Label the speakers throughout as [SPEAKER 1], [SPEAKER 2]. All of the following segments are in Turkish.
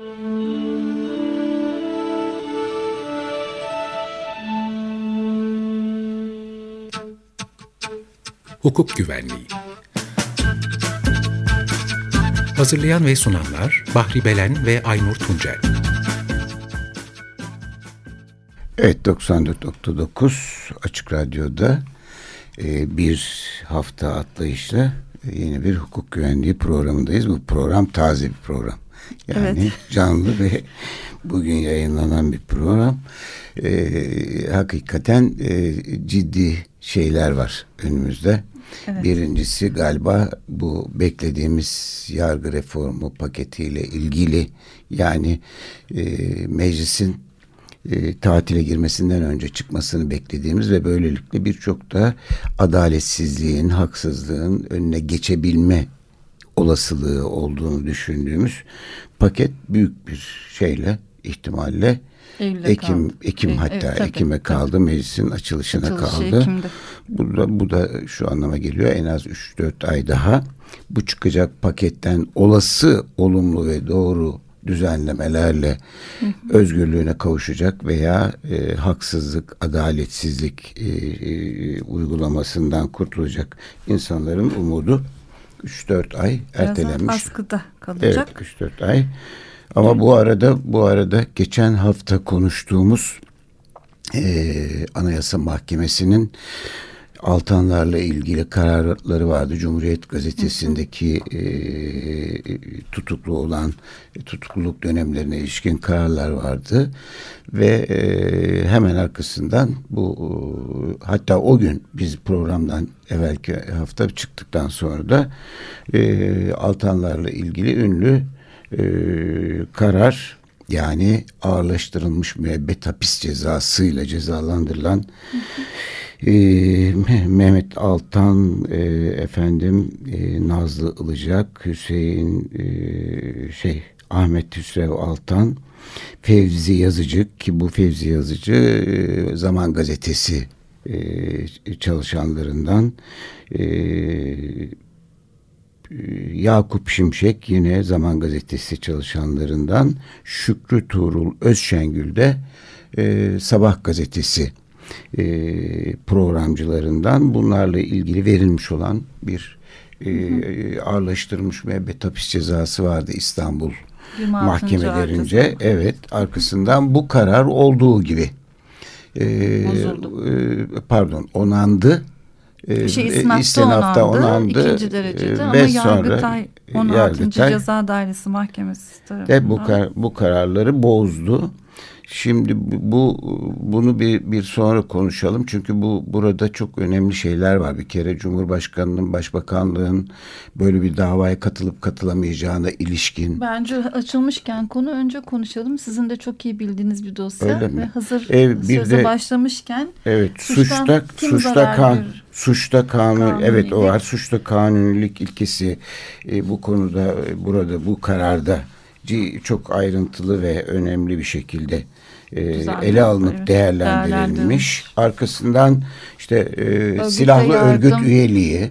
[SPEAKER 1] Hukuk Güvenliği Hazırlayan ve sunanlar Bahri Belen ve Aynur Tuncel
[SPEAKER 2] Evet 94.9 Açık Radyo'da e, bir hafta atlayışla yeni bir hukuk güvenliği programındayız. Bu program taze bir program. Yani evet. canlı ve bugün yayınlanan bir program. Ee, hakikaten e, ciddi şeyler var önümüzde. Evet. Birincisi galiba bu beklediğimiz yargı reformu paketiyle ilgili yani e, meclisin e, tatile girmesinden önce çıkmasını beklediğimiz ve böylelikle birçok da adaletsizliğin, haksızlığın önüne geçebilme olasılığı olduğunu düşündüğümüz paket büyük bir şeyle ihtimalle Eylül'de Ekim kaldı. Ekim hatta evet, Ekim'e kaldı tabii. meclisin açılışına Açılışı kaldı. Ekim'de. Bu da bu da şu anlama geliyor en az 3-4 ay daha bu çıkacak paketten olası olumlu ve doğru düzenlemelerle hı hı. özgürlüğüne kavuşacak veya e, haksızlık, adaletsizlik e, e, uygulamasından kurtulacak insanların umudu 3-4 ay ertelenmiş. Biraz
[SPEAKER 3] askıda kalacak.
[SPEAKER 2] Evet 3-4 ay. Ama bu arada bu arada geçen hafta konuştuğumuz e, Anayasa Mahkemesi'nin Altanlarla ilgili kararları vardı. Cumhuriyet Gazetesi'ndeki e, tutuklu olan tutukluluk dönemlerine ilişkin kararlar vardı. Ve e, hemen arkasından bu e, hatta o gün biz programdan evvelki hafta çıktıktan sonra da e, Altanlarla ilgili ünlü e, karar yani ağırlaştırılmış müebbet hapis cezasıyla cezalandırılan e, Mehmet Altan e, efendim e, Nazlı Ilıcak Hüseyin e, şey Ahmet Hüsrev Altan Fevzi Yazıcı ki bu Fevzi Yazıcı e, Zaman Gazetesi e, çalışanlarından. E, Yakup Şimşek yine Zaman Gazetesi çalışanlarından. Şükrü Tuğrul Özşengül de e, Sabah Gazetesi e, programcılarından bunlarla ilgili verilmiş olan bir e, ağırlaştırılmış müebbet hapis cezası vardı İstanbul mahkemelerince. Arkası. Evet arkasından bu karar olduğu gibi e, e, pardon onandı
[SPEAKER 3] ee, şey, istinafta, istinafta onandı, onandı ikinci derecede ve ama Yargıtay 16. Yargıtay, Ceza Dairesi Mahkemesi tarafından.
[SPEAKER 2] Ve bu, kar, bu kararları bozdu. Şimdi bu bunu bir bir sonra konuşalım çünkü bu burada çok önemli şeyler var. Bir kere Cumhurbaşkanının, Başbakanlığın böyle bir davaya katılıp katılamayacağına ilişkin.
[SPEAKER 3] Bence açılmışken konu önce konuşalım. Sizin de çok iyi bildiğiniz bir dosya
[SPEAKER 2] Öyle mi?
[SPEAKER 3] ve hazır e, bir söze de, başlamışken.
[SPEAKER 2] Evet, suçta suçta kan suçta kanun, evet o var. Suçta kanunilik ilkesi e, bu konuda e, burada bu kararda çok ayrıntılı ve önemli bir şekilde e, ele alınıp evet. değerlendirilmiş. Arkasından işte e, silahlı yardım. örgüt üyeliği,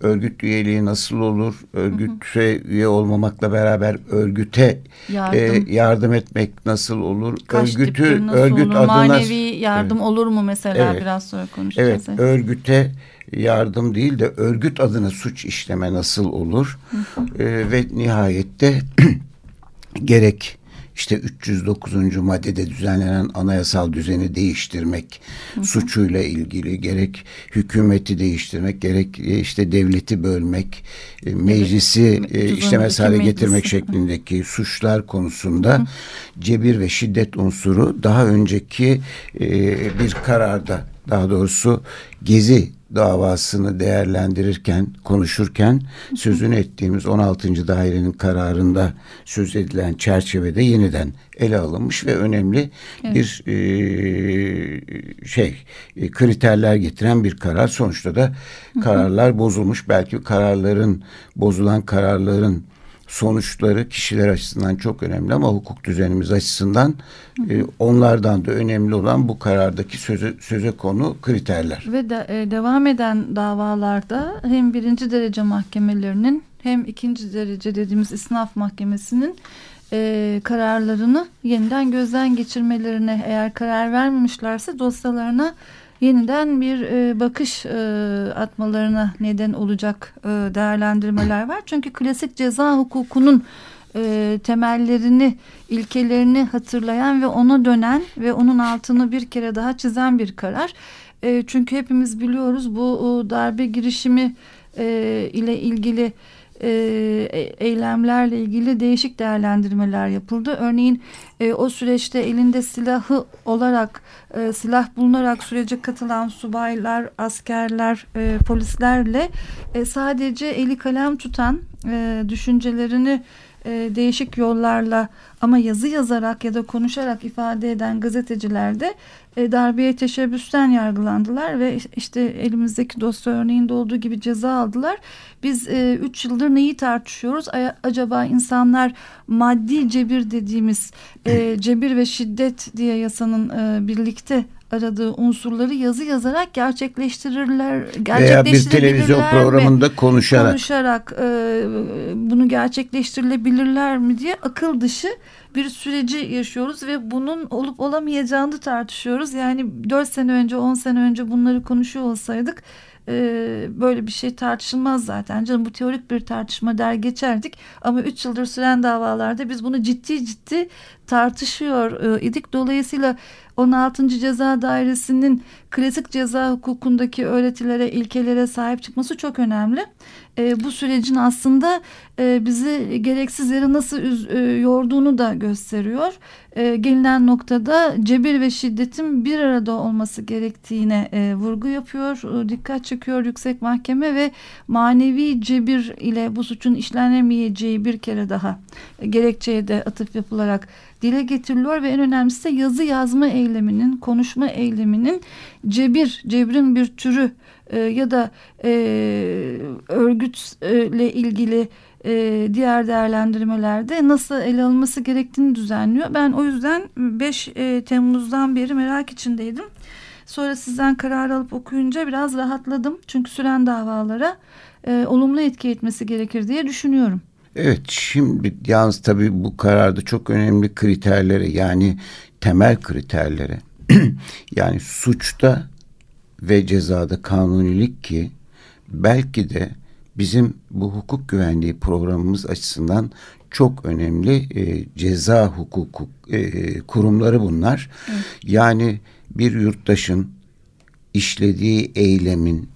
[SPEAKER 2] örgüt üyeliği nasıl olur? Örgüte üye olmamakla beraber örgüte yardım, e, yardım etmek nasıl olur?
[SPEAKER 3] Kaç Örgütü nasıl örgüt olur? adına manevi yardım evet. olur mu mesela evet. biraz sonra konuşacağız.
[SPEAKER 2] Evet, örgüte yardım değil de örgüt adına suç işleme nasıl olur? e, ve nihayette gerek işte 309. maddede düzenlenen anayasal düzeni değiştirmek hı hı. suçuyla ilgili gerek hükümeti değiştirmek gerek e, işte devleti bölmek e, meclisi evet. işlemez hale getirmek şeklindeki suçlar konusunda hı. cebir ve şiddet unsuru daha önceki bir kararda daha doğrusu gezi davasını değerlendirirken, konuşurken sözünü ettiğimiz 16. dairenin kararında söz edilen çerçevede yeniden ele alınmış ve önemli evet. bir e, şey e, kriterler getiren bir karar. Sonuçta da kararlar bozulmuş. Belki kararların bozulan kararların sonuçları kişiler açısından çok önemli ama hukuk düzenimiz açısından e, onlardan da önemli olan bu karardaki söze, söze konu kriterler.
[SPEAKER 3] Ve de, e, devam eden davalarda hem birinci derece mahkemelerinin hem ikinci derece dediğimiz isnaf mahkemesinin e, kararlarını yeniden gözden geçirmelerine eğer karar vermemişlerse dosyalarına yeniden bir e, bakış e, atmalarına neden olacak e, değerlendirmeler var. Çünkü klasik ceza hukukunun e, temellerini, ilkelerini hatırlayan ve ona dönen ve onun altını bir kere daha çizen bir karar. E, çünkü hepimiz biliyoruz bu darbe girişimi e, ile ilgili e, e, eylemlerle ilgili değişik değerlendirmeler yapıldı. Örneğin e, o süreçte elinde silahı olarak e, silah bulunarak sürece katılan subaylar, askerler, e, polislerle e, sadece eli kalem tutan e, düşüncelerini e, değişik yollarla ama yazı yazarak ya da konuşarak ifade eden gazeteciler de e, darbeye teşebbüsten yargılandılar ve işte elimizdeki dosya örneğinde olduğu gibi ceza aldılar. Biz 3 e, yıldır neyi tartışıyoruz? acaba insanlar maddi cebir dediğimiz e, cebir ve şiddet diye yasanın e, birlikte aradığı unsurları yazı yazarak gerçekleştirirler.
[SPEAKER 2] Veya bir televizyon programında
[SPEAKER 3] mi?
[SPEAKER 2] konuşarak.
[SPEAKER 3] Konuşarak e, bunu gerçekleştirilebilirler mi diye akıl dışı bir süreci yaşıyoruz ve bunun olup olamayacağını tartışıyoruz. Yani 4 sene önce 10 sene önce bunları konuşuyor olsaydık e, böyle bir şey tartışılmaz zaten. Canım bu teorik bir tartışma der geçerdik ama 3 yıldır süren davalarda biz bunu ciddi ciddi tartışıyor e, idik. Dolayısıyla 16. Ceza Dairesi'nin klasik ceza hukukundaki öğretilere, ilkelere sahip çıkması çok önemli. E, bu sürecin aslında e, bizi gereksiz yere nasıl üz, e, yorduğunu da gösteriyor. E, gelinen noktada cebir ve şiddetin bir arada olması gerektiğine e, vurgu yapıyor, e, dikkat çekiyor yüksek mahkeme ve manevi cebir ile bu suçun işlenemeyeceği bir kere daha e, gerekçeye de atıf yapılarak dile getiriliyor ve en önemlisi de yazı yazma eyleminin, konuşma eyleminin cebir, cebrin bir türü e, ya da e, örgütle ilgili e, diğer değerlendirmelerde nasıl ele alınması gerektiğini düzenliyor. Ben o yüzden 5 e, Temmuz'dan beri merak içindeydim. Sonra sizden karar alıp okuyunca biraz rahatladım. Çünkü süren davalara e, olumlu etki etmesi gerekir diye düşünüyorum.
[SPEAKER 2] Evet şimdi yalnız tabii bu kararda çok önemli kriterlere yani temel kriterlere yani suçta ve cezada kanunilik ki belki de bizim bu hukuk güvenliği programımız açısından çok önemli e, ceza hukuku e, kurumları bunlar. Evet. Yani bir yurttaşın işlediği eylemin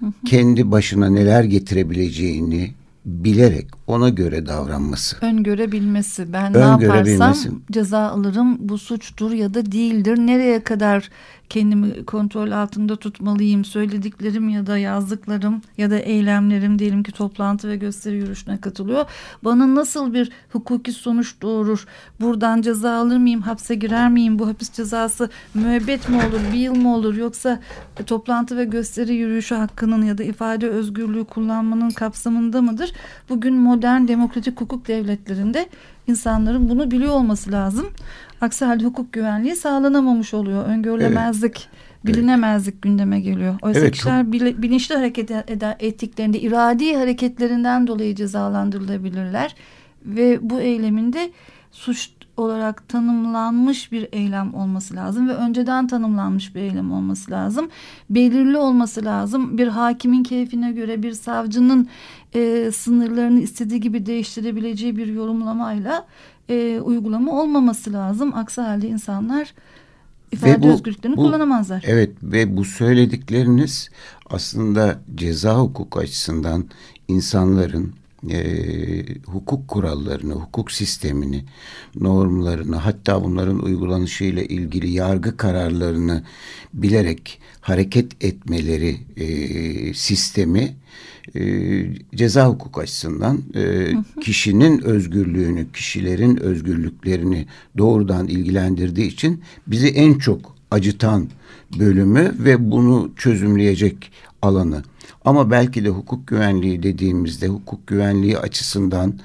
[SPEAKER 2] hı hı. kendi başına neler getirebileceğini bilerek ona göre davranması.
[SPEAKER 3] Öngörebilmesi. Ben Öngörebilmesi. ne yaparsam ceza alırım bu suçtur ya da değildir. Nereye kadar kendimi kontrol altında tutmalıyım. Söylediklerim ya da yazdıklarım ya da eylemlerim diyelim ki toplantı ve gösteri yürüyüşüne katılıyor. Bana nasıl bir hukuki sonuç doğurur? Buradan ceza alır mıyım? Hapse girer miyim? Bu hapis cezası müebbet mi olur? Bir yıl mı olur? Yoksa toplantı ve gösteri yürüyüşü hakkının ya da ifade özgürlüğü kullanmanın kapsamında mıdır? Bugün modern demokratik hukuk devletlerinde insanların bunu biliyor olması lazım. Aksi halde hukuk güvenliği sağlanamamış oluyor. Öngörülemezlik, evet. bilinemezlik evet. gündeme geliyor. Oysa evet, kişiler çok... bilinçli hareket eder, ettiklerinde iradi hareketlerinden dolayı cezalandırılabilirler. Ve bu eyleminde suç olarak tanımlanmış bir eylem olması lazım ve önceden tanımlanmış bir eylem olması lazım. Belirli olması lazım. Bir hakimin keyfine göre bir savcının e, sınırlarını istediği gibi değiştirebileceği bir yorumlamayla e, uygulama olmaması lazım. Aksi halde insanlar ifade bu, özgürlüklerini bu, kullanamazlar.
[SPEAKER 2] Evet ve bu söyledikleriniz aslında ceza hukuku açısından insanların e, hukuk kurallarını, hukuk sistemini, normlarını hatta bunların uygulanışıyla ilgili yargı kararlarını bilerek hareket etmeleri e, sistemi e, ceza hukuk açısından e, kişinin özgürlüğünü, kişilerin özgürlüklerini doğrudan ilgilendirdiği için bizi en çok acıtan bölümü ve bunu çözümleyecek alanı. Ama belki de hukuk güvenliği dediğimizde hukuk güvenliği açısından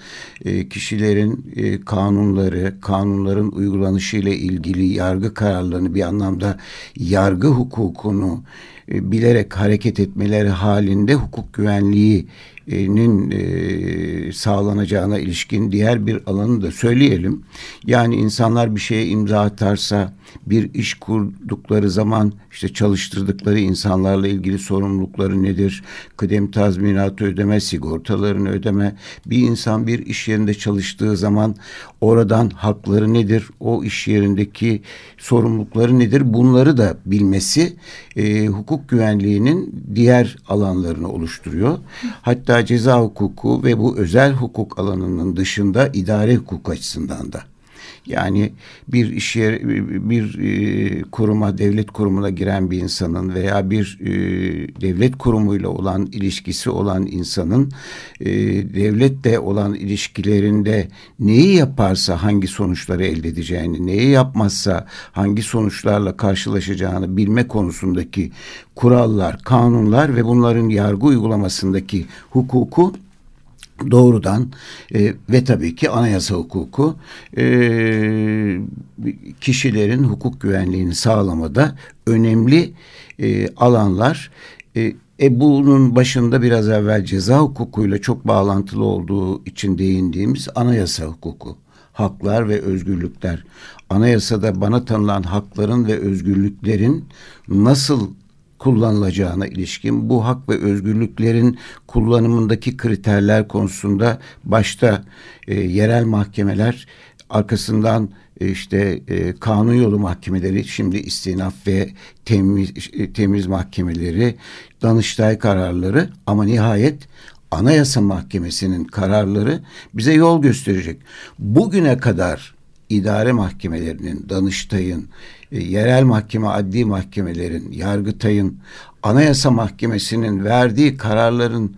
[SPEAKER 2] e, kişilerin e, kanunları, kanunların uygulanışı ile ilgili yargı kararlarını bir anlamda yargı hukukunu e, bilerek hareket etmeleri halinde hukuk güvenliğinin e, sağlanacağına ilişkin diğer bir alanı da söyleyelim. Yani insanlar bir şeye imza atarsa bir iş kurdukları zaman işte çalıştırdıkları insanlarla ilgili sorumlulukları nedir? Kıdem tazminatı ödeme, sigortalarını ödeme. Bir insan bir iş yerinde çalıştığı zaman oradan hakları nedir? O iş yerindeki sorumlulukları nedir? Bunları da bilmesi e, hukuk güvenliğinin diğer alanlarını oluşturuyor. Hatta ceza hukuku ve bu özel hukuk alanının dışında idare hukuk açısından da. Yani bir iş yer, bir e, kuruma, devlet kurumuna giren bir insanın veya bir e, devlet kurumuyla olan ilişkisi olan insanın e, devletle olan ilişkilerinde neyi yaparsa hangi sonuçları elde edeceğini, neyi yapmazsa hangi sonuçlarla karşılaşacağını bilme konusundaki kurallar, kanunlar ve bunların yargı uygulamasındaki hukuku doğrudan e, ve tabii ki anayasa hukuku e, kişilerin hukuk güvenliğini sağlamada önemli e, alanlar. E, e bunun başında biraz evvel ceza hukukuyla çok bağlantılı olduğu için değindiğimiz anayasa hukuku. Haklar ve özgürlükler. Anayasada bana tanınan hakların ve özgürlüklerin nasıl kullanılacağına ilişkin bu hak ve özgürlüklerin kullanımındaki kriterler konusunda başta e, yerel mahkemeler arkasından e, işte e, kanun yolu mahkemeleri şimdi istinaf ve temiz, e, temiz mahkemeleri danıştay kararları ama nihayet Anayasa Mahkemesi'nin kararları bize yol gösterecek. Bugüne kadar idare mahkemelerinin, Danıştay'ın, e, yerel mahkeme, adli mahkemelerin, Yargıtay'ın, Anayasa Mahkemesi'nin verdiği kararların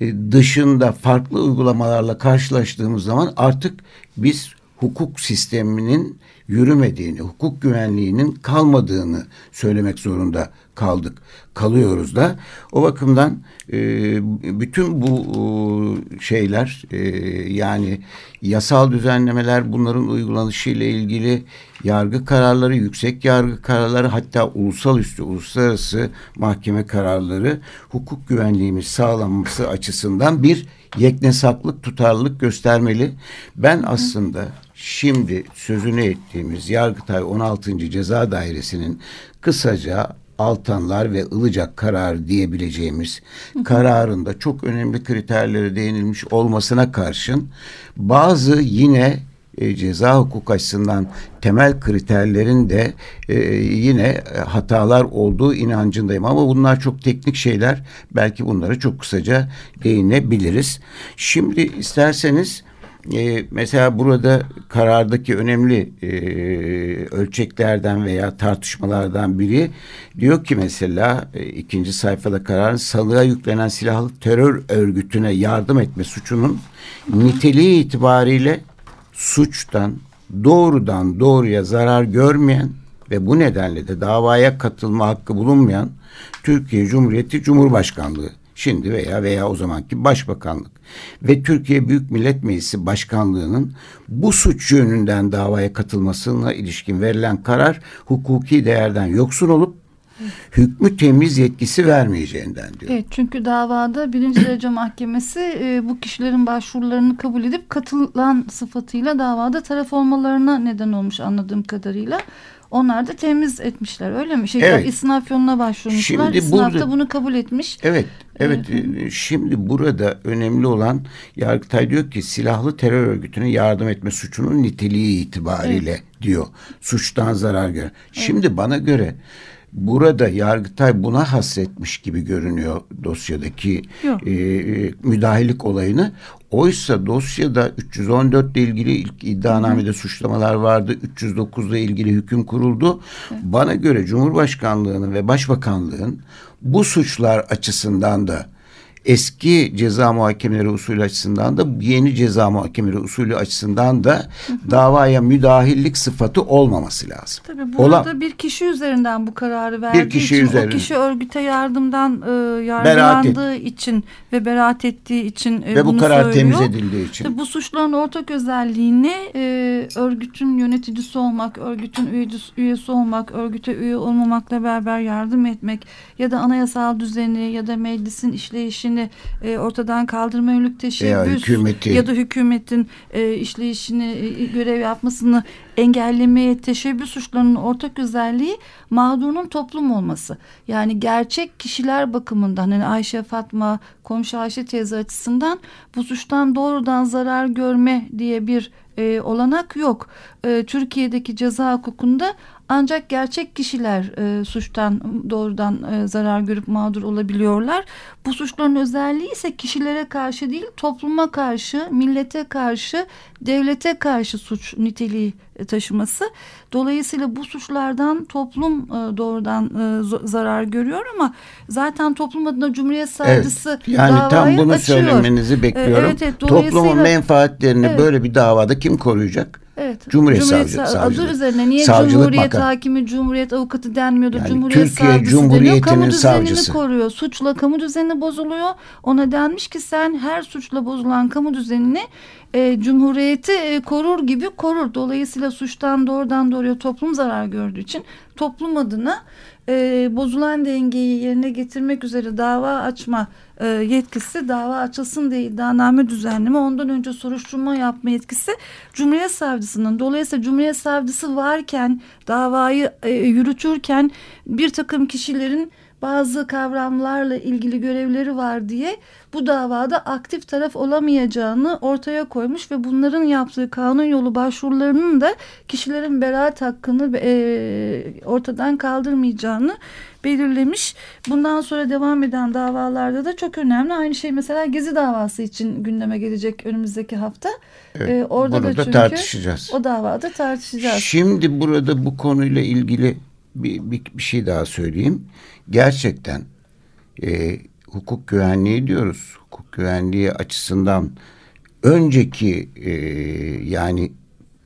[SPEAKER 2] e, dışında farklı uygulamalarla karşılaştığımız zaman artık biz hukuk sisteminin yürümediğini, hukuk güvenliğinin kalmadığını söylemek zorunda kaldık. Kalıyoruz da. O bakımdan e, bütün bu e, şeyler e, yani yasal düzenlemeler bunların uygulanışı ile ilgili yargı kararları, yüksek yargı kararları hatta ulusal üstü uluslararası mahkeme kararları hukuk güvenliğimiz sağlanması açısından bir yeknesaklık, tutarlılık göstermeli. Ben aslında şimdi sözünü ettiğimiz Yargıtay 16. Ceza Dairesi'nin kısaca Altanlar ve Ilıcak kararı diyebileceğimiz kararında çok önemli kriterlere değinilmiş olmasına karşın bazı yine e, ceza hukuk açısından temel kriterlerin de e, yine hatalar olduğu inancındayım. Ama bunlar çok teknik şeyler. Belki bunları çok kısaca değinebiliriz. Şimdi isterseniz e, mesela burada karardaki önemli e, ölçeklerden veya tartışmalardan biri diyor ki mesela e, ikinci sayfada kararın salığa yüklenen silahlı terör örgütüne yardım etme suçunun niteliği itibariyle suçtan doğrudan doğruya zarar görmeyen ve bu nedenle de davaya katılma hakkı bulunmayan Türkiye Cumhuriyeti Cumhurbaşkanlığı şimdi veya veya o zamanki başbakanlık ve Türkiye Büyük Millet Meclisi Başkanlığı'nın bu suç yönünden davaya katılmasına ilişkin verilen karar hukuki değerden yoksun olup hükmü temiz yetkisi vermeyeceğinden diyor.
[SPEAKER 3] Evet çünkü davada birinci derece mahkemesi e, bu kişilerin başvurularını kabul edip katılan sıfatıyla davada taraf olmalarına neden olmuş anladığım kadarıyla. Onlar da temiz etmişler öyle mi? Şey, evet. İsnaf yoluna başvurmuşlar. Şimdi İsnaf burada, da bunu kabul etmiş.
[SPEAKER 2] Evet. Evet. evet. Şimdi burada önemli olan Yargıtay diyor ki silahlı terör örgütüne yardım etme suçunun niteliği itibariyle evet. diyor. Suçtan zarar gör. Evet. Şimdi bana göre burada Yargıtay buna hasretmiş gibi görünüyor dosyadaki e, e, müdahillik olayını. Oysa dosyada 314 ile ilgili ilk iddianamede suçlamalar vardı. 309 ile ilgili hüküm kuruldu. Bana göre Cumhurbaşkanlığının ve Başbakanlığın bu suçlar açısından da eski ceza muhakemeleri usulü açısından da yeni ceza muhakemeleri usulü açısından da davaya müdahillik sıfatı olmaması lazım.
[SPEAKER 3] Tabii burada Olan, bir kişi üzerinden bu kararı verdiği bir kişi için üzerinden. o kişi örgüte yardımdan e, yargılandığı için ve beraat ettiği için e,
[SPEAKER 2] ve
[SPEAKER 3] bunu
[SPEAKER 2] bu karar
[SPEAKER 3] söylüyor.
[SPEAKER 2] temiz edildiği için.
[SPEAKER 3] Tabii bu suçların ortak özelliğini e, örgütün yöneticisi olmak, örgütün üyesi, üyesi olmak, örgüte üye olmamakla beraber yardım etmek ya da anayasal düzeni ya da meclisin işleyişini e, ortadan kaldırma yönelik teşebbüs ya, ya da hükümetin e, işleyişini e, görev yapmasını engellemeye teşebbüs suçlarının ortak özelliği mağdurun toplum olması. Yani gerçek kişiler bakımından hani Ayşe Fatma, komşu Ayşe teyze açısından bu suçtan doğrudan zarar görme diye bir e, olanak yok. E, Türkiye'deki ceza hukukunda ancak gerçek kişiler e, suçtan doğrudan e, zarar görüp mağdur olabiliyorlar. Bu suçların özelliği ise kişilere karşı değil topluma karşı, millete karşı, devlete karşı suç niteliği taşıması. Dolayısıyla bu suçlardan toplum e, doğrudan e, zarar görüyor ama zaten toplum adına Cumhuriyet Savcısı
[SPEAKER 2] evet, yani tam bunu açıyor. söylemenizi bekliyorum. Evet, evet, Toplumun menfaatlerini evet. böyle bir davada kim koruyacak?
[SPEAKER 3] Evet.
[SPEAKER 2] Cumhuriyet, Cumhuriyet Savcı,
[SPEAKER 3] Savcılığı. Adı üzerine niye Savcılık Cumhuriyet Bakan. Hakimi, Cumhuriyet Avukatı denmiyordu? Yani Cumhuriyet
[SPEAKER 2] Türkiye
[SPEAKER 3] Savcısı
[SPEAKER 2] Cumhuriyeti'nin
[SPEAKER 3] Kamu
[SPEAKER 2] savcısı.
[SPEAKER 3] koruyor. Suçla kamu düzeni bozuluyor. Ona denmiş ki sen her suçla bozulan kamu düzenini e, Cumhuriyeti e, korur gibi korur. Dolayısıyla suçtan doğrudan doğruya toplum zarar gördüğü için toplum adına e, bozulan dengeyi yerine getirmek üzere dava açma e, yetkisi dava açılsın diye iddianame düzenleme ondan önce soruşturma yapma yetkisi Cumhuriyet Savcısının. Dolayısıyla Cumhuriyet Savcısı varken davayı e, yürütürken bir takım kişilerin bazı kavramlarla ilgili görevleri var diye bu davada aktif taraf olamayacağını ortaya koymuş ve bunların yaptığı kanun yolu başvurularının da kişilerin beraat hakkını e, ortadan kaldırmayacağını belirlemiş. Bundan sonra devam eden davalarda da çok önemli. Aynı şey mesela Gezi davası için gündeme gelecek önümüzdeki hafta.
[SPEAKER 2] Evet, ee, orada da çünkü tartışacağız.
[SPEAKER 3] O davada tartışacağız.
[SPEAKER 2] Şimdi burada bu konuyla ilgili bir, bir, bir şey daha söyleyeyim. Gerçekten e, hukuk güvenliği diyoruz. Hukuk güvenliği açısından önceki e, yani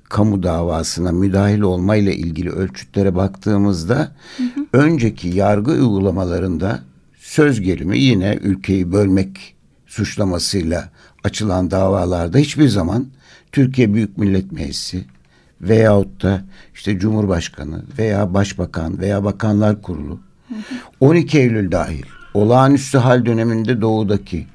[SPEAKER 2] kamu davasına müdahil olmayla ilgili ölçütlere baktığımızda hı hı. önceki yargı uygulamalarında söz gelimi yine ülkeyi bölmek suçlamasıyla açılan davalarda hiçbir zaman Türkiye Büyük Millet Meclisi veyahut da işte Cumhurbaşkanı veya Başbakan veya Bakanlar Kurulu 12 Eylül dahil olağanüstü hal döneminde doğudaki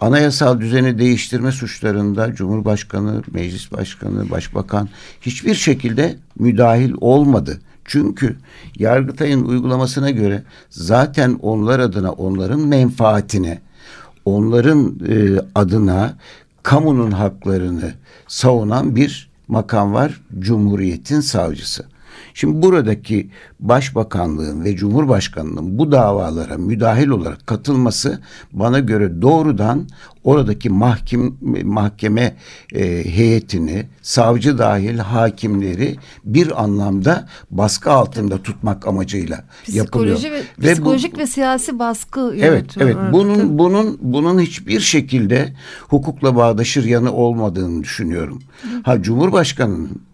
[SPEAKER 2] anayasal düzeni değiştirme suçlarında Cumhurbaşkanı, Meclis Başkanı, Başbakan hiçbir şekilde müdahil olmadı. Çünkü Yargıtay'ın uygulamasına göre zaten onlar adına, onların menfaatine, onların e, adına kamunun haklarını savunan bir makam var. Cumhuriyetin savcısı. Şimdi buradaki başbakanlığın ve cumhurbaşkanlığının bu davalara müdahil olarak katılması bana göre doğrudan oradaki mahkem, mahkeme e, heyetini, savcı dahil hakimleri bir anlamda baskı altında tutmak amacıyla yapılıyor.
[SPEAKER 3] Ve, ve psikolojik bu, ve siyasi baskı
[SPEAKER 2] Evet, evet. Bunun bunun bunun hiçbir şekilde hukukla bağdaşır yanı olmadığını düşünüyorum. Ha Cumhurbaşkanının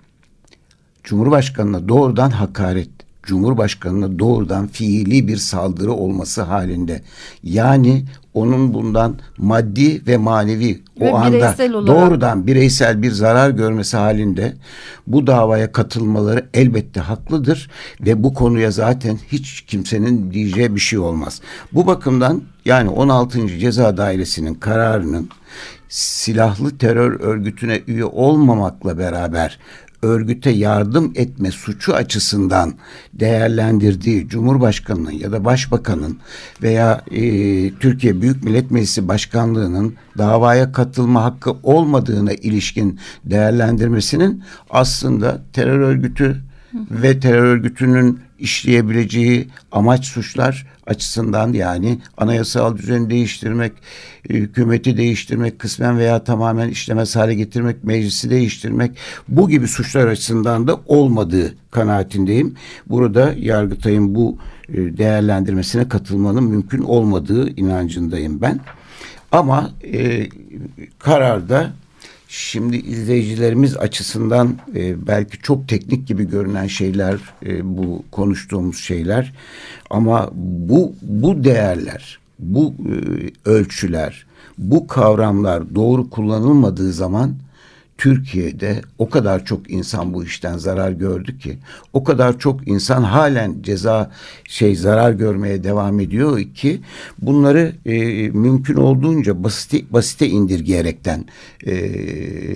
[SPEAKER 2] Cumhurbaşkanına doğrudan hakaret, Cumhurbaşkanına doğrudan fiili bir saldırı olması halinde yani onun bundan maddi ve manevi ve o anda olarak. doğrudan bireysel bir zarar görmesi halinde bu davaya katılmaları elbette haklıdır ve bu konuya zaten hiç kimsenin diyeceği bir şey olmaz. Bu bakımdan yani 16. Ceza Dairesi'nin kararının silahlı terör örgütüne üye olmamakla beraber örgüte yardım etme suçu açısından değerlendirdiği Cumhurbaşkanı'nın ya da Başbakan'ın veya e, Türkiye Büyük Millet Meclisi Başkanlığı'nın davaya katılma hakkı olmadığına ilişkin değerlendirmesinin aslında terör örgütü ve terör örgütünün işleyebileceği amaç suçlar açısından yani anayasal düzeni değiştirmek, e, hükümeti değiştirmek, kısmen veya tamamen işlemez hale getirmek, meclisi değiştirmek bu gibi suçlar açısından da olmadığı kanaatindeyim. Burada Yargıtay'ın bu e, değerlendirmesine katılmanın mümkün olmadığı inancındayım ben. Ama e, kararda şimdi izleyicilerimiz açısından e, belki çok teknik gibi görünen şeyler e, bu konuştuğumuz şeyler. Ama bu bu değerler bu e, ölçüler bu kavramlar doğru kullanılmadığı zaman Türkiye'de o kadar çok insan bu işten zarar gördü ki o kadar çok insan halen ceza şey zarar görmeye devam ediyor ki bunları e, mümkün olduğunca basite, basite indirgeyerekten e,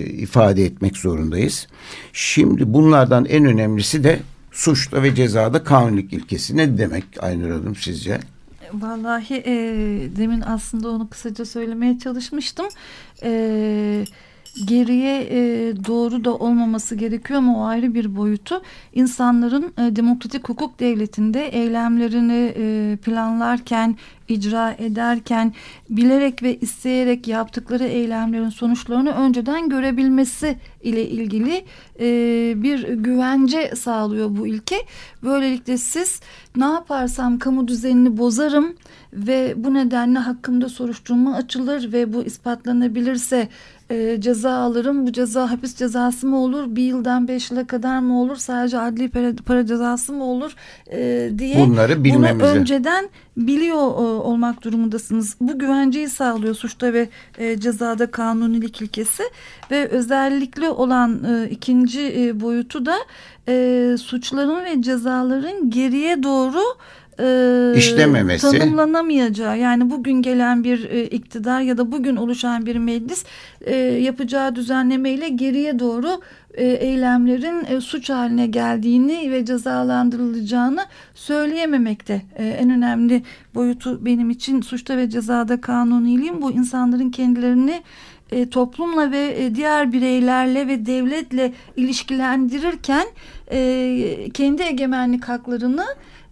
[SPEAKER 2] ifade etmek zorundayız. Şimdi bunlardan en önemlisi de suçta ve cezada kanunluk ilkesi ne demek Aynur Hanım sizce?
[SPEAKER 3] Vallahi e, demin aslında onu kısaca söylemeye çalışmıştım. Eee geriye e, doğru da olmaması gerekiyor ama o ayrı bir boyutu. İnsanların e, demokratik hukuk devletinde eylemlerini e, planlarken, icra ederken bilerek ve isteyerek yaptıkları eylemlerin sonuçlarını önceden görebilmesi ile ilgili e, bir güvence sağlıyor bu ilke. Böylelikle siz ne yaparsam kamu düzenini bozarım ve bu nedenle hakkımda soruşturma açılır ve bu ispatlanabilirse e, ceza alırım. Bu ceza hapis cezası mı olur? Bir yıldan beş yıla kadar mı olur? Sadece adli para, para cezası mı olur? E, diye
[SPEAKER 2] Bunları bilmemizi.
[SPEAKER 3] bunu önceden biliyor e, olmak durumundasınız. Bu güvenceyi sağlıyor suçta ve e, cezada kanunilik ilkesi ve özellikle olan e, ikinci boyutu da suçların ve cezaların geriye doğru e,
[SPEAKER 2] işlememesi
[SPEAKER 3] tanımlanamayacağı yani bugün gelen bir e, iktidar ya da bugün oluşan bir meclis e, yapacağı düzenlemeyle geriye doğru eylemlerin e, suç haline geldiğini ve cezalandırılacağını söyleyememekte. E, en önemli boyutu benim için suçta ve cezada kanuniliğin bu insanların kendilerini e, toplumla ve e, diğer bireylerle ve devletle ilişkilendirirken e, kendi egemenlik haklarını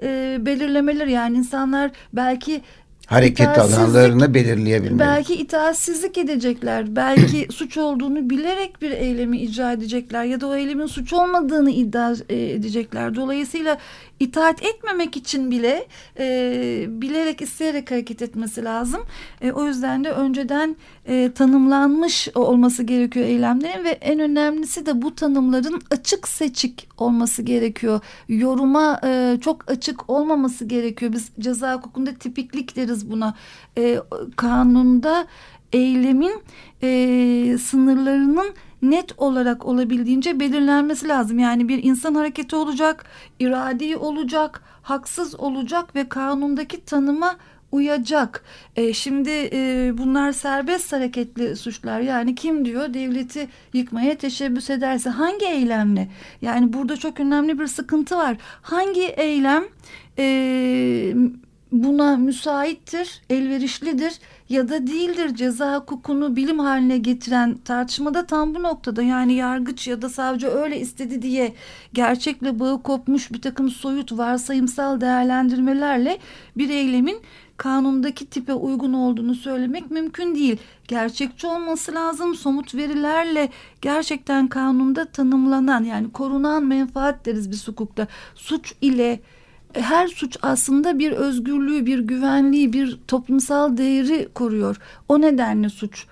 [SPEAKER 3] e, belirlemeleri yani insanlar belki
[SPEAKER 2] hareket alanlarını belirleyebilmeli.
[SPEAKER 3] Belki itaatsizlik edecekler. Belki suç olduğunu bilerek bir eylemi icra edecekler ya da o eylemin suç olmadığını iddia e, edecekler. Dolayısıyla itaat etmemek için bile e, bilerek isteyerek hareket etmesi lazım. E, o yüzden de önceden e, tanımlanmış olması gerekiyor eylemlerin ve en önemlisi de bu tanımların açık seçik olması gerekiyor. Yoruma e, çok açık olmaması gerekiyor. Biz ceza hukukunda tipiklik deriz buna. E, kanunda eylemin e, sınırlarının net olarak olabildiğince belirlenmesi lazım. Yani bir insan hareketi olacak, iradi olacak, haksız olacak ve kanundaki tanıma uyacak. E, şimdi e, bunlar serbest hareketli suçlar. Yani kim diyor devleti yıkmaya teşebbüs ederse hangi eylemle? Yani burada çok önemli bir sıkıntı var. Hangi eylem e, buna müsaittir, elverişlidir ya da değildir ceza hukukunu bilim haline getiren tartışmada tam bu noktada yani yargıç ya da savcı öyle istedi diye gerçekle bağı kopmuş bir takım soyut varsayımsal değerlendirmelerle bir eylemin kanundaki tipe uygun olduğunu söylemek mümkün değil. Gerçekçi olması lazım. Somut verilerle gerçekten kanunda tanımlanan yani korunan menfaat deriz biz hukukta. Suç ile her suç aslında bir özgürlüğü, bir güvenliği, bir toplumsal değeri koruyor. O nedenle suç.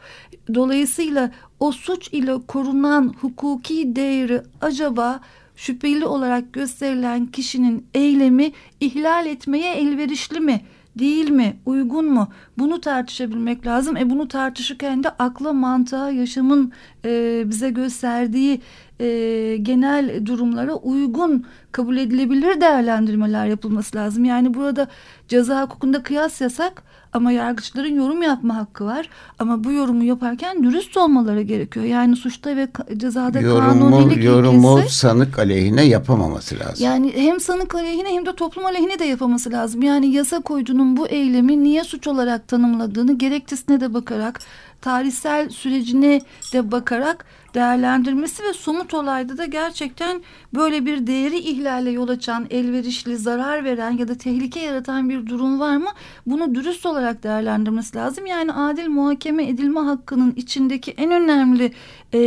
[SPEAKER 3] Dolayısıyla o suç ile korunan hukuki değeri acaba şüpheli olarak gösterilen kişinin eylemi ihlal etmeye elverişli mi? değil mi, uygun mu? Bunu tartışabilmek lazım. E bunu tartışırken de akla, mantığa, yaşamın e, bize gösterdiği e, genel durumlara uygun kabul edilebilir değerlendirmeler yapılması lazım. Yani burada ceza hukukunda kıyas yasak ama yargıçların yorum yapma hakkı var. Ama bu yorumu yaparken dürüst olmaları gerekiyor. Yani suçta ve cezada yorumu, kanunilik
[SPEAKER 2] Yorumu ilkesi, sanık aleyhine yapamaması lazım.
[SPEAKER 3] Yani hem sanık aleyhine hem de toplum aleyhine de yapaması lazım. Yani yasa koyucunun bu eylemi niye suç olarak tanımladığını gerekçesine de bakarak tarihsel sürecine de bakarak değerlendirmesi ve somut olayda da gerçekten böyle bir değeri ihlale yol açan, elverişli, zarar veren ya da tehlike yaratan bir durum var mı? Bunu dürüst olarak değerlendirmesi lazım. Yani adil muhakeme edilme hakkının içindeki en önemli e,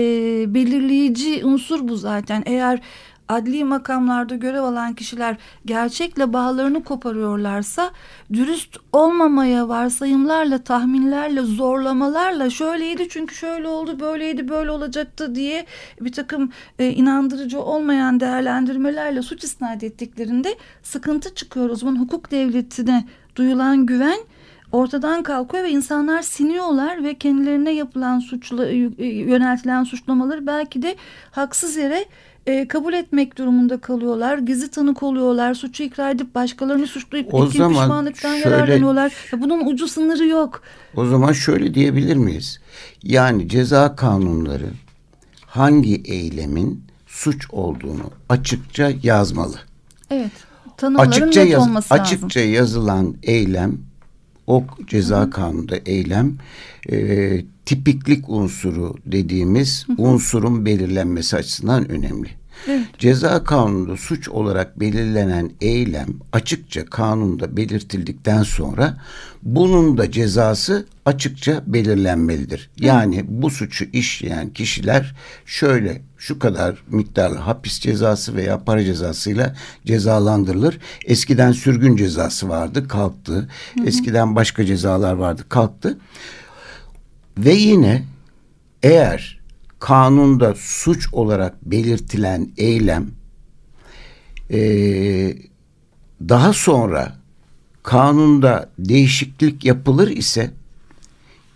[SPEAKER 3] belirleyici unsur bu zaten. Eğer adli makamlarda görev alan kişiler gerçekle bağlarını koparıyorlarsa dürüst olmamaya varsayımlarla, tahminlerle, zorlamalarla şöyleydi çünkü şöyle oldu, böyleydi, böyle olacaktı diye bir takım e, inandırıcı olmayan değerlendirmelerle suç isnat ettiklerinde sıkıntı çıkıyor. O hukuk devletine duyulan güven ortadan kalkıyor ve insanlar siniyorlar ve kendilerine yapılan suçla e, yöneltilen suçlamaları belki de haksız yere e, kabul etmek durumunda kalıyorlar. Gizli tanık oluyorlar. Suçu ikrar edip başkalarını suçlayıp o zaman pişmanlıktan şöyle, yararlanıyorlar. Bunun ucu sınırı yok.
[SPEAKER 2] O zaman şöyle diyebilir miyiz? Yani ceza kanunları hangi eylemin suç olduğunu açıkça yazmalı.
[SPEAKER 3] Evet. Tanımların açıkça net yaz, olması
[SPEAKER 2] açıkça lazım. yazılan eylem o ceza Hı-hı. kanununda eylem e, tipiklik unsuru dediğimiz Hı-hı. unsurun belirlenmesi açısından önemli. Evet. Ceza kanununda suç olarak belirlenen eylem açıkça kanunda belirtildikten sonra bunun da cezası açıkça belirlenmelidir. Yani bu suçu işleyen kişiler şöyle şu kadar miktarlı hapis cezası veya para cezasıyla cezalandırılır. Eskiden sürgün cezası vardı, kalktı. Eskiden başka cezalar vardı, kalktı. Ve yine eğer kanunda suç olarak belirtilen eylem e, daha sonra kanunda değişiklik yapılır ise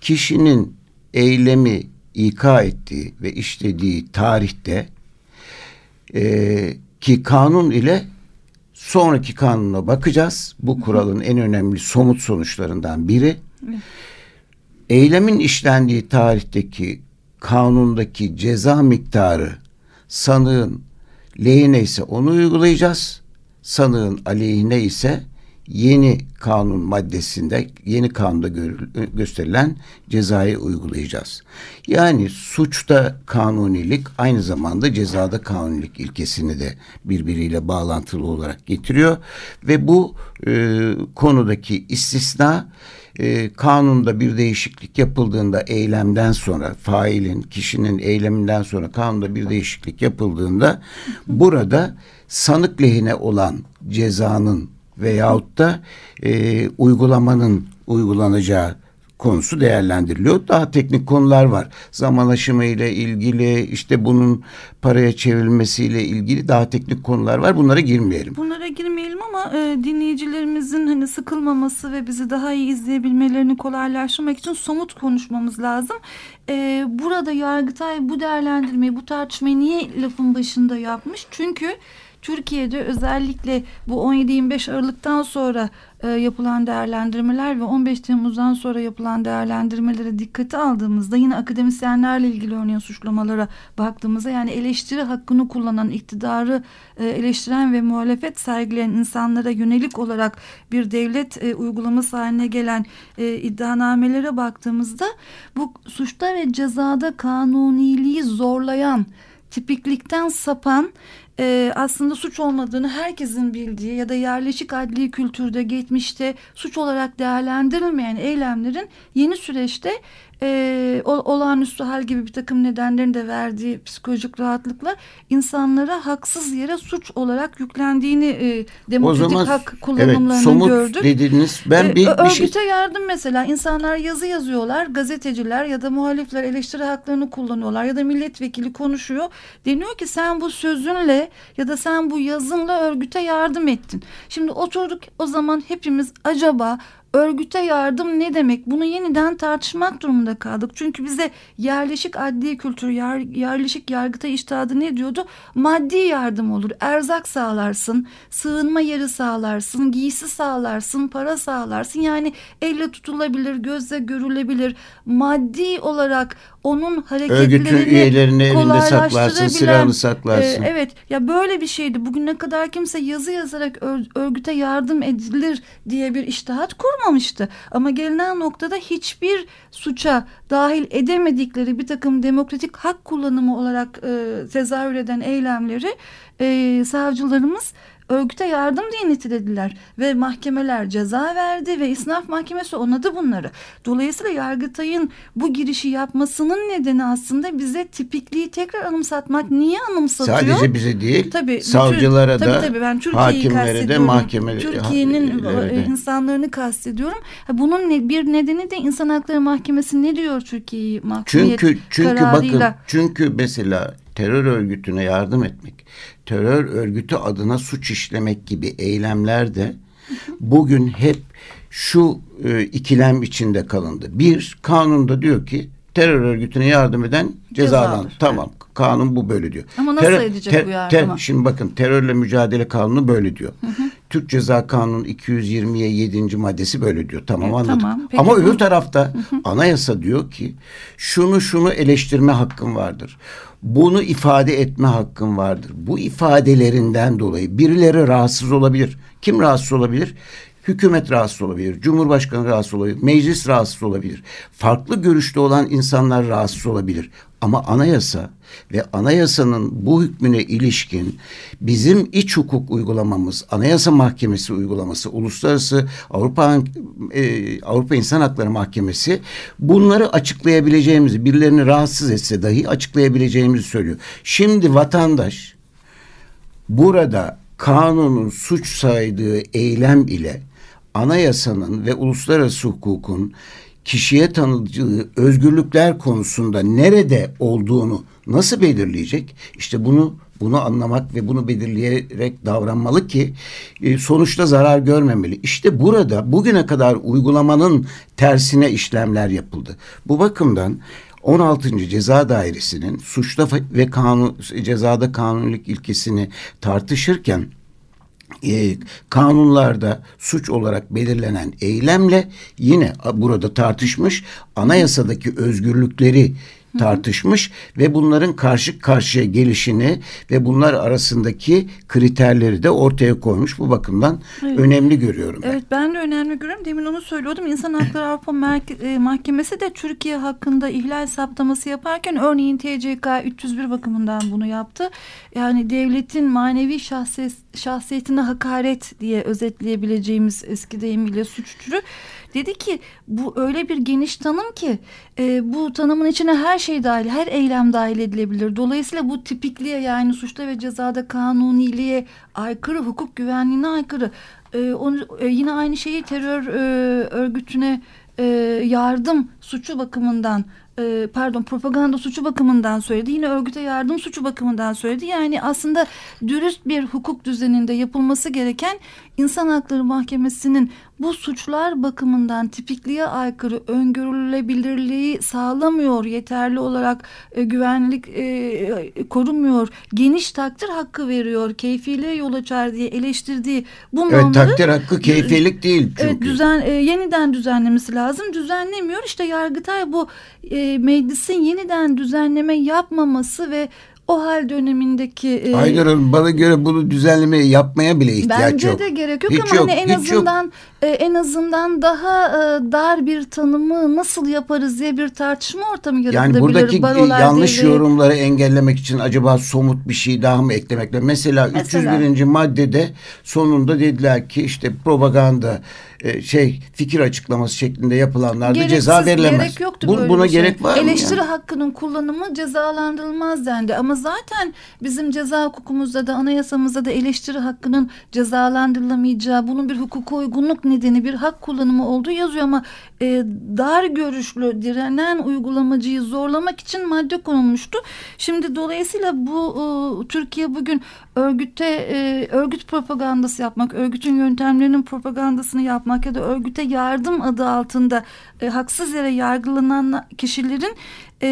[SPEAKER 2] kişinin eylemi ika ettiği ve işlediği tarihte e, ki kanun ile sonraki kanuna bakacağız. Bu kuralın en önemli somut sonuçlarından biri. Eylemin işlendiği tarihteki kanundaki ceza miktarı sanığın lehine ise onu uygulayacağız. Sanığın aleyhine ise yeni kanun maddesinde yeni kanunda gösterilen cezayı uygulayacağız. Yani suçta kanunilik aynı zamanda cezada kanunilik ilkesini de birbiriyle bağlantılı olarak getiriyor ve bu e, konudaki istisna e, kanunda bir değişiklik yapıldığında eylemden sonra failin kişinin eyleminden sonra kanunda bir değişiklik yapıldığında burada sanık lehine olan cezanın veyahut da e, uygulamanın uygulanacağı konusu değerlendiriliyor. Daha teknik konular var. Zaman aşımı ile ilgili işte bunun paraya çevrilmesiyle ilgili daha teknik konular var. Bunlara girmeyelim.
[SPEAKER 3] Bunlara girmeyelim ama e, dinleyicilerimizin hani sıkılmaması ve bizi daha iyi izleyebilmelerini kolaylaştırmak için somut konuşmamız lazım. E, burada Yargıtay bu değerlendirmeyi, bu tartışmayı niye lafın başında yapmış? Çünkü Türkiye'de özellikle bu 17-25 Aralık'tan sonra e, yapılan değerlendirmeler ve 15 Temmuz'dan sonra yapılan değerlendirmelere dikkate aldığımızda yine akademisyenlerle ilgili örneğin suçlamalara baktığımızda yani eleştiri hakkını kullanan iktidarı e, eleştiren ve muhalefet sergileyen insanlara yönelik olarak bir devlet e, uygulaması haline gelen e, iddianamelere baktığımızda bu suçta ve cezada kanuniliği zorlayan tipiklikten sapan e, aslında suç olmadığını herkesin bildiği ya da yerleşik adli kültürde geçmişte suç olarak değerlendirilmeyen eylemlerin yeni süreçte e, olağanüstü hal gibi bir takım nedenlerin de verdiği psikolojik rahatlıklar insanlara haksız yere suç olarak yüklendiğini e, demokratik zaman, hak kullanımlarını evet, somut gördük.
[SPEAKER 2] dediniz. Ben e, bir, bir
[SPEAKER 3] örgüte şey... yardım mesela insanlar yazı yazıyorlar gazeteciler ya da muhalifler eleştiri haklarını kullanıyorlar ya da milletvekili konuşuyor. Deniyor ki sen bu sözünle ya da sen bu yazınla örgüte yardım ettin. Şimdi oturduk o zaman hepimiz acaba örgüte yardım ne demek? Bunu yeniden tartışmak durumunda kaldık. Çünkü bize yerleşik adli kültür, yer, yerleşik yargıta iştahadı ne diyordu? Maddi yardım olur. Erzak sağlarsın, sığınma yeri sağlarsın, giysi sağlarsın, para sağlarsın. Yani elle tutulabilir, gözle görülebilir. Maddi olarak onun hareketlerini üyelerini elinde saklarsın,
[SPEAKER 2] silahını saklarsın.
[SPEAKER 3] E, evet ya böyle bir şeydi. Bugüne kadar kimse yazı yazarak örgüte yardım edilir diye bir iştahat kurmamıştı. Ama gelinen noktada hiçbir suça dahil edemedikleri bir takım demokratik hak kullanımı olarak e, tezahür eden eylemleri e, savcılarımız örgüte yardım diye nitelediler ve mahkemeler ceza verdi ve isnaf mahkemesi onadı bunları. Dolayısıyla Yargıtay'ın bu girişi yapmasının nedeni aslında bize tipikliği tekrar anımsatmak. Niye anımsatıyor?
[SPEAKER 2] Sadece bize değil,
[SPEAKER 3] tabii,
[SPEAKER 2] savcılara
[SPEAKER 3] bütün,
[SPEAKER 2] da,
[SPEAKER 3] tabii, tabii, ben
[SPEAKER 2] hakimlere de, mahkemelere
[SPEAKER 3] Türkiye'nin
[SPEAKER 2] de.
[SPEAKER 3] insanlarını kastediyorum. Bunun bir nedeni de İnsan Hakları Mahkemesi ne diyor Türkiye'yi mahkumiyet
[SPEAKER 2] çünkü, çünkü
[SPEAKER 3] kararıyla?
[SPEAKER 2] Bakın, çünkü mesela terör örgütüne yardım etmek, terör örgütü adına suç işlemek gibi eylemler de bugün hep şu e, ikilem içinde kalındı. Bir, kanunda diyor ki terör örgütüne yardım eden cezalanır. Tamam. Evet. Kanun bu böyle diyor.
[SPEAKER 3] Ama nasıl terör, edecek ter, bu yardıma?
[SPEAKER 2] Ter, şimdi bakın terörle mücadele kanunu böyle diyor. Hı hı. Türk Ceza Kanunu 220'ye 7. maddesi böyle diyor. Tamam evet, anladım. Tamam. Peki, Ama bu... öbür tarafta hı hı. anayasa diyor ki şunu şunu eleştirme hakkın vardır. Bunu ifade etme hakkın vardır. Bu ifadelerinden dolayı birileri rahatsız olabilir. Kim rahatsız olabilir? Hükümet rahatsız olabilir, Cumhurbaşkanı rahatsız olabilir, meclis rahatsız olabilir. Farklı görüşte olan insanlar rahatsız olabilir. Ama anayasa ve anayasanın bu hükmüne ilişkin bizim iç hukuk uygulamamız, Anayasa Mahkemesi uygulaması, Uluslararası Avrupa e, Avrupa İnsan Hakları Mahkemesi bunları açıklayabileceğimizi, birilerini rahatsız etse dahi açıklayabileceğimizi söylüyor. Şimdi vatandaş burada kanunun suç saydığı eylem ile anayasanın ve uluslararası hukukun kişiye tanıdığı özgürlükler konusunda nerede olduğunu nasıl belirleyecek? İşte bunu bunu anlamak ve bunu belirleyerek davranmalı ki e, sonuçta zarar görmemeli. İşte burada bugüne kadar uygulamanın tersine işlemler yapıldı. Bu bakımdan 16. Ceza Dairesi'nin suçta ve kanun cezada kanunluk ilkesini tartışırken e, kanunlarda suç olarak belirlenen eylemle yine burada tartışmış anayasadaki özgürlükleri tartışmış ve bunların karşı karşıya gelişini ve bunlar arasındaki kriterleri de ortaya koymuş. Bu bakımdan evet. önemli görüyorum.
[SPEAKER 3] Ben. Evet ben de önemli görüyorum. Demin onu söylüyordum. İnsan Hakları Avrupa e, Mahkemesi de Türkiye hakkında ihlal saptaması yaparken örneğin TCK 301 bakımından bunu yaptı. Yani devletin manevi şahsiyet, şahsiyetine hakaret diye özetleyebileceğimiz eski deyimiyle suç türü Dedi ki bu öyle bir geniş tanım ki e, bu tanımın içine her şey dahil, her eylem dahil edilebilir. Dolayısıyla bu tipikliğe yani suçta ve cezada kanuniliğe aykırı, hukuk güvenliğine aykırı. E, onu, e, yine aynı şeyi terör e, örgütüne e, yardım suçu bakımından e, pardon propaganda suçu bakımından söyledi. Yine örgüte yardım suçu bakımından söyledi. Yani aslında dürüst bir hukuk düzeninde yapılması gereken İnsan Hakları Mahkemesi'nin bu suçlar bakımından tipikliğe aykırı öngörülebilirliği sağlamıyor. Yeterli olarak e, güvenlik e, korunmuyor. Geniş takdir hakkı veriyor. Keyfiliğe yol açar diye eleştirdiği bu
[SPEAKER 2] evet, normları. takdir hakkı keyfilik değil çünkü.
[SPEAKER 3] Evet, düzen, e, yeniden düzenlemesi lazım. Düzenlemiyor. İşte Yargıtay bu e, meclisin yeniden düzenleme yapmaması ve o hal dönemindeki...
[SPEAKER 2] E, Haydar Hanım bana göre bunu düzenleme yapmaya bile ihtiyaç
[SPEAKER 3] bence
[SPEAKER 2] yok.
[SPEAKER 3] Bence de gerek yok hiç ama yok, hani en azından yok. e, en azından daha e, dar bir tanımı nasıl yaparız diye bir tartışma ortamı yaratılabilir.
[SPEAKER 2] Yani buradaki Barolar yanlış devri... yorumları engellemek için acaba somut bir şey daha mı eklemekle? Mesela, Mesela 301. maddede sonunda dediler ki işte propaganda e, şey fikir açıklaması şeklinde yapılanlarda Gereksiz, ceza verilemez. Gerek
[SPEAKER 3] yoktu Bu,
[SPEAKER 2] buna
[SPEAKER 3] şey.
[SPEAKER 2] gerek var
[SPEAKER 3] Eleştiri
[SPEAKER 2] mı?
[SPEAKER 3] Eleştiri hakkının kullanımı cezalandırılmaz dendi. Ama zaten bizim ceza hukukumuzda da anayasamızda da eleştiri hakkının cezalandırılamayacağı, bunun bir hukuka uygunluk nedeni bir hak kullanımı olduğu yazıyor ama e, dar görüşlü direnen uygulamacıyı zorlamak için madde konulmuştu. Şimdi dolayısıyla bu e, Türkiye bugün örgüte e, örgüt propagandası yapmak, örgütün yöntemlerinin propagandasını yapmak ya da örgüte yardım adı altında e, haksız yere yargılanan kişilerin e,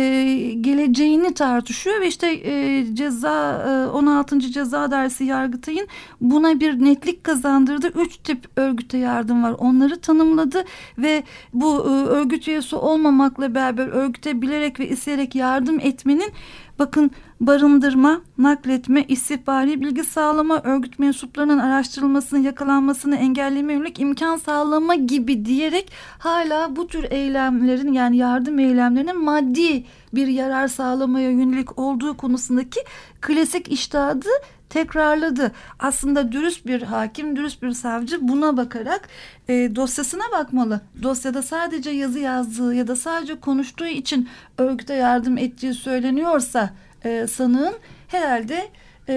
[SPEAKER 3] geleceğini tartışıyor ve işte e, ceza e, 16. ceza dersi Yargıtay'ın buna bir netlik kazandırdı. Üç tip örgüte yardım var. Onları tanımladı ve bu e, örgüt üyesi olmamakla beraber örgüte bilerek ve isteyerek yardım etmenin bakın barındırma, nakletme, istihbari bilgi sağlama, örgüt mensuplarının araştırılmasını, yakalanmasını engelleme yönelik imkan sağlama gibi diyerek hala bu tür eylemlerin yani yardım eylemlerinin maddi bir yarar sağlamaya yönelik olduğu konusundaki klasik iştahadı tekrarladı. Aslında dürüst bir hakim, dürüst bir savcı buna bakarak e, dosyasına bakmalı. Dosyada sadece yazı yazdığı ya da sadece konuştuğu için örgüte yardım ettiği söyleniyorsa e, sanığın herhalde e,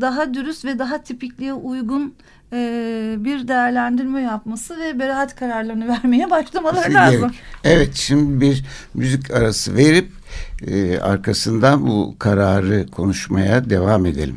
[SPEAKER 3] daha dürüst ve daha tipikliğe uygun e, bir değerlendirme yapması ve beraat kararlarını vermeye başlamaları lazım.
[SPEAKER 4] Evet şimdi bir müzik arası verip e, arkasından bu kararı konuşmaya devam edelim.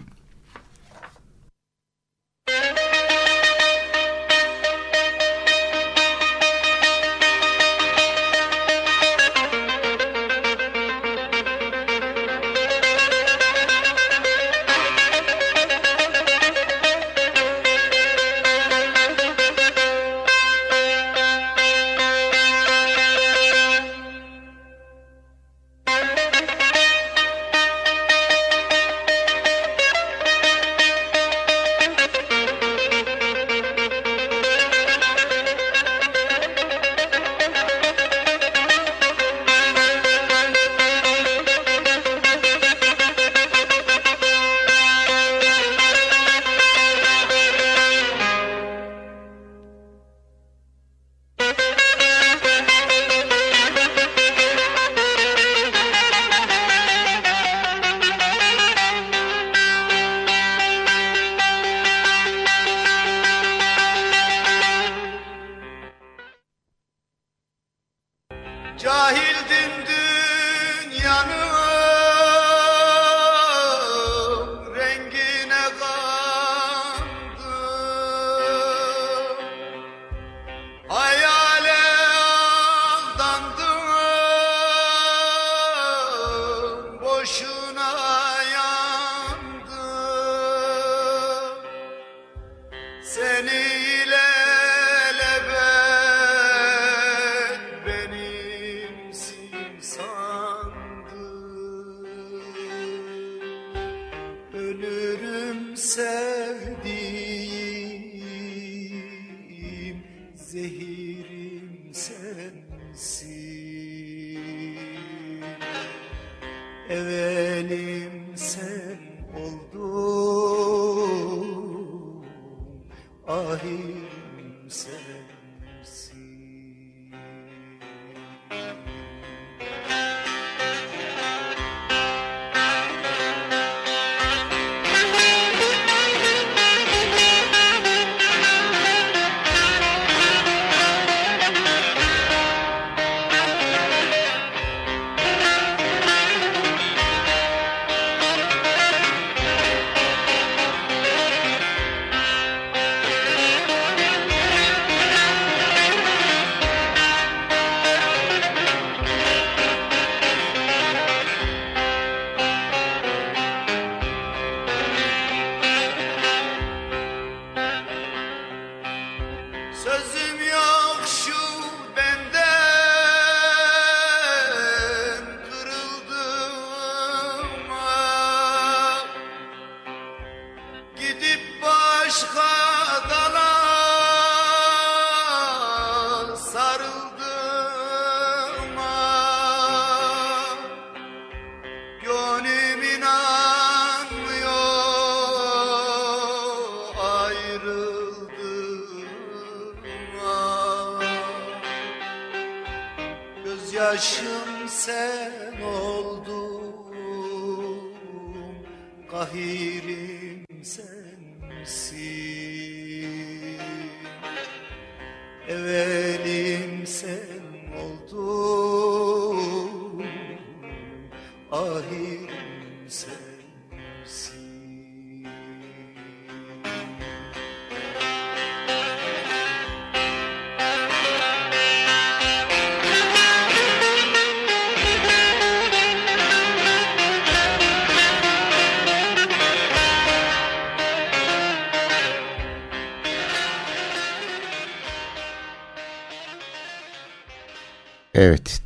[SPEAKER 4] say Evet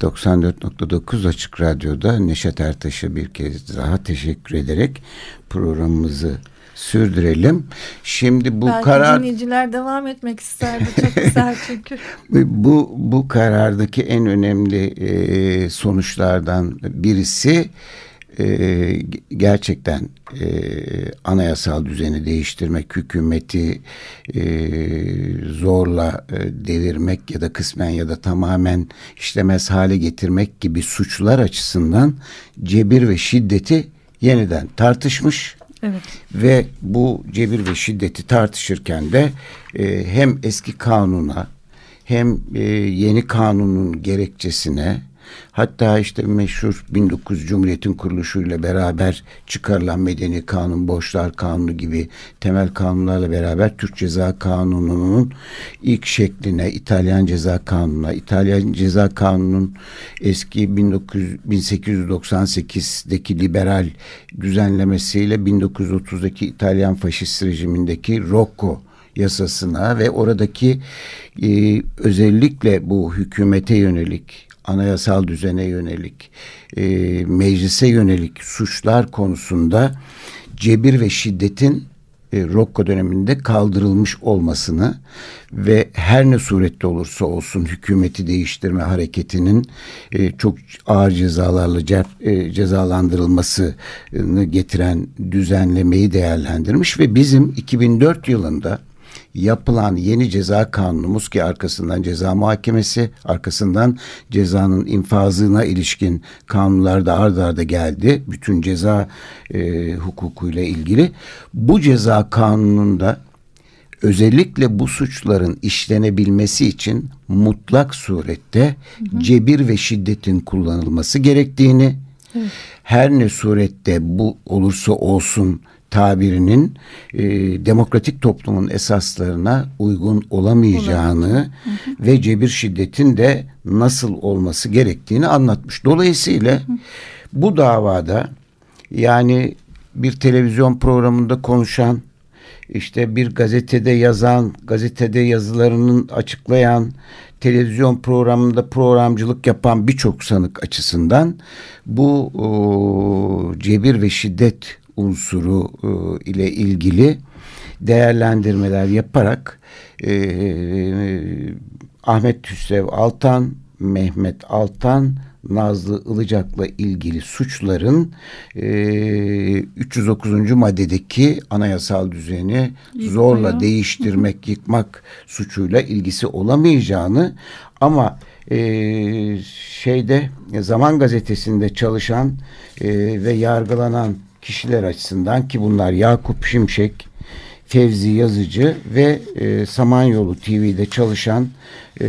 [SPEAKER 4] 94.9 Açık Radyo'da Neşet Ertaş'a bir kez daha teşekkür ederek programımızı sürdürelim. Şimdi bu
[SPEAKER 3] Belki
[SPEAKER 4] karar
[SPEAKER 3] dinleyiciler devam etmek isterdi. Çok güzel çünkü.
[SPEAKER 4] bu bu karardaki en önemli e, sonuçlardan birisi
[SPEAKER 2] e, gerçekten e, anayasal düzeni değiştirmek, hükümeti e, zorla e, devirmek ya da kısmen ya da tamamen işlemez hale getirmek gibi suçlar açısından cebir ve şiddeti yeniden tartışmış. Evet. Ve bu cebir ve şiddeti tartışırken de e, hem eski kanuna hem e, yeni kanunun gerekçesine Hatta işte meşhur 1900 Cumhuriyet'in kuruluşuyla beraber çıkarılan Medeni Kanun, Borçlar Kanunu gibi temel kanunlarla beraber Türk Ceza Kanunu'nun ilk şekline, İtalyan Ceza Kanunu'na, İtalyan Ceza Kanunu'nun eski 1900, 1898'deki liberal düzenlemesiyle 1930'daki İtalyan faşist rejimindeki Rocco yasasına ve oradaki e, özellikle bu hükümete yönelik anayasal düzene yönelik, e, meclise yönelik suçlar konusunda cebir ve şiddetin e, Rocco döneminde kaldırılmış olmasını ve her ne surette olursa olsun hükümeti değiştirme hareketinin e, çok ağır cezalarla cep, e, cezalandırılmasını getiren düzenlemeyi değerlendirmiş ve bizim 2004 yılında yapılan yeni ceza kanunumuz ki arkasından ceza muhakemesi, arkasından cezanın infazına ilişkin kanunlar da ard arda geldi. Bütün ceza e, hukukuyla ilgili. Bu ceza kanununda özellikle bu suçların işlenebilmesi için mutlak surette hı hı. cebir ve şiddetin kullanılması gerektiğini, evet. her ne surette bu olursa olsun tabirinin e, demokratik toplumun esaslarına uygun olamayacağını hı hı. ve cebir şiddetin de nasıl olması gerektiğini anlatmış. Dolayısıyla hı hı. bu davada yani bir televizyon programında konuşan işte bir gazetede yazan, gazetede yazılarının açıklayan, televizyon programında programcılık yapan birçok sanık açısından bu o, cebir ve şiddet unsuru e, ile ilgili değerlendirmeler yaparak e, Ahmet Hüsrev Altan, Mehmet Altan, Nazlı Ilıcak'la ilgili suçların e, 309. maddedeki anayasal düzeni zorla değiştirmek, yıkmak suçuyla ilgisi olamayacağını ama e, şeyde Zaman Gazetesi'nde çalışan e, ve yargılanan kişiler açısından ki bunlar Yakup Şimşek, Fevzi Yazıcı ve e, Samanyolu TV'de çalışan e,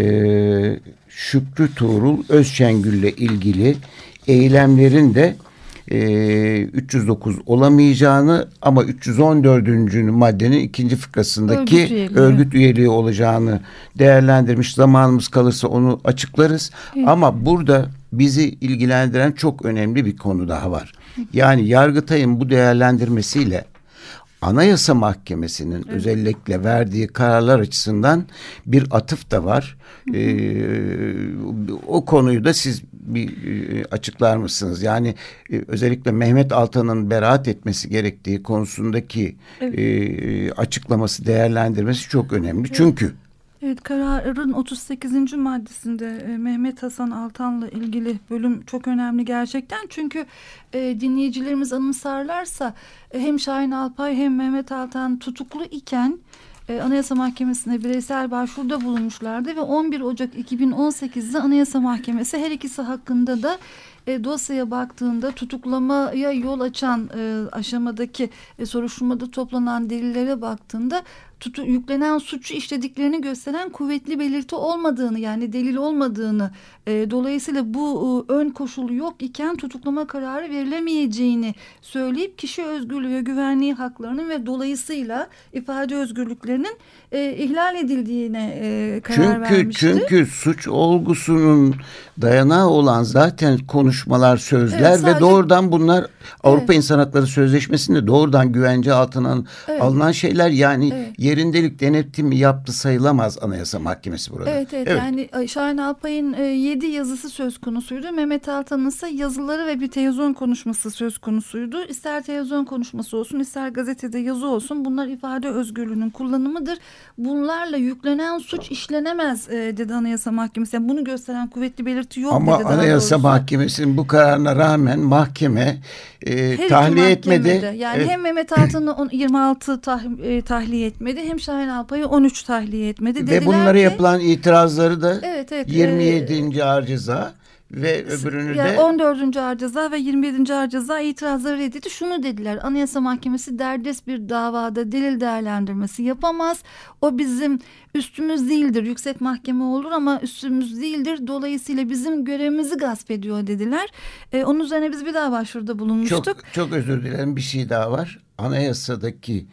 [SPEAKER 2] Şükrü Tuğrul Özçengül ile ilgili eylemlerin de e, 309 olamayacağını ama 314. maddenin ikinci fıkrasındaki örgüt üyeliği, örgüt üyeliği olacağını değerlendirmiş. Zamanımız kalırsa onu açıklarız. Evet. Ama burada bizi ilgilendiren çok önemli bir konu daha var. Yani Yargıtay'ın bu değerlendirmesiyle Anayasa Mahkemesi'nin evet. özellikle verdiği kararlar açısından bir atıf da var. Ee, o konuyu da siz bir e, açıklar mısınız? Yani e, özellikle Mehmet Altan'ın beraat etmesi gerektiği konusundaki evet. e, açıklaması, değerlendirmesi çok önemli. Evet. Çünkü
[SPEAKER 3] Evet kararın 38. maddesinde e, Mehmet Hasan Altan'la ilgili bölüm çok önemli gerçekten. Çünkü e, dinleyicilerimiz anımsarlarsa e, hem Şahin Alpay hem Mehmet Altan tutuklu iken e, Anayasa Mahkemesi'ne bireysel başvuruda bulunmuşlardı ve 11 Ocak 2018'de Anayasa Mahkemesi her ikisi hakkında da e, dosyaya baktığında tutuklamaya yol açan e, aşamadaki e, soruşturmada toplanan delillere baktığında tutu, yüklenen suçu işlediklerini gösteren kuvvetli belirti olmadığını yani delil olmadığını e, dolayısıyla bu e, ön koşulu yok iken tutuklama kararı verilemeyeceğini söyleyip kişi özgürlüğü ve güvenliği haklarının ve dolayısıyla ifade özgürlüklerinin e, ihlal edildiğine e, karar
[SPEAKER 2] çünkü,
[SPEAKER 3] vermişti.
[SPEAKER 2] Çünkü suç olgusunun dayanağı olan zaten konuşmalar, sözler evet, sadece, ve doğrudan bunlar Avrupa evet. İnsan Hakları Sözleşmesi'nde doğrudan güvence altına evet. alınan şeyler yani evet. Yerindelik denetimi yaptı sayılamaz Anayasa Mahkemesi burada.
[SPEAKER 3] Evet evet, evet. yani Şahin Alpay'ın e, yedi yazısı söz konusuydu. Mehmet Altan'ın ise yazıları ve bir televizyon konuşması söz konusuydu. İster televizyon konuşması olsun ister gazetede yazı olsun bunlar ifade özgürlüğünün kullanımıdır. Bunlarla yüklenen suç işlenemez e, dedi Anayasa Mahkemesi. Yani bunu gösteren kuvvetli belirti yok
[SPEAKER 2] Ama
[SPEAKER 3] dedi.
[SPEAKER 2] Anayasa Mahkemesi Mahkemesi'nin bu kararına rağmen mahkeme e,
[SPEAKER 3] Her
[SPEAKER 2] tahliye etmedi.
[SPEAKER 3] Yani
[SPEAKER 2] Evet.
[SPEAKER 3] hem Mehmet Altan'ı on- 26 tah, e, tahliye etmedi hem Şahin Alpay'ı 13 tahliye etmedi.
[SPEAKER 2] Ve
[SPEAKER 3] Dediler
[SPEAKER 2] bunlara
[SPEAKER 3] ki-
[SPEAKER 2] yapılan itirazları da
[SPEAKER 3] Evet, evet,
[SPEAKER 2] 27. ağır ceza ve öbürünü
[SPEAKER 3] yani
[SPEAKER 2] de
[SPEAKER 3] 14. Ağır Ceza ve 27. Ağır Ceza itirazları reddetti. Şunu dediler. Anayasa Mahkemesi derdest bir davada delil değerlendirmesi yapamaz. O bizim üstümüz değildir. Yüksek mahkeme olur ama üstümüz değildir. Dolayısıyla bizim görevimizi gasp ediyor dediler. Ee, onun üzerine biz bir daha başvuruda bulunmuştuk.
[SPEAKER 2] çok çok özür dilerim bir şey daha var. Anayasadaki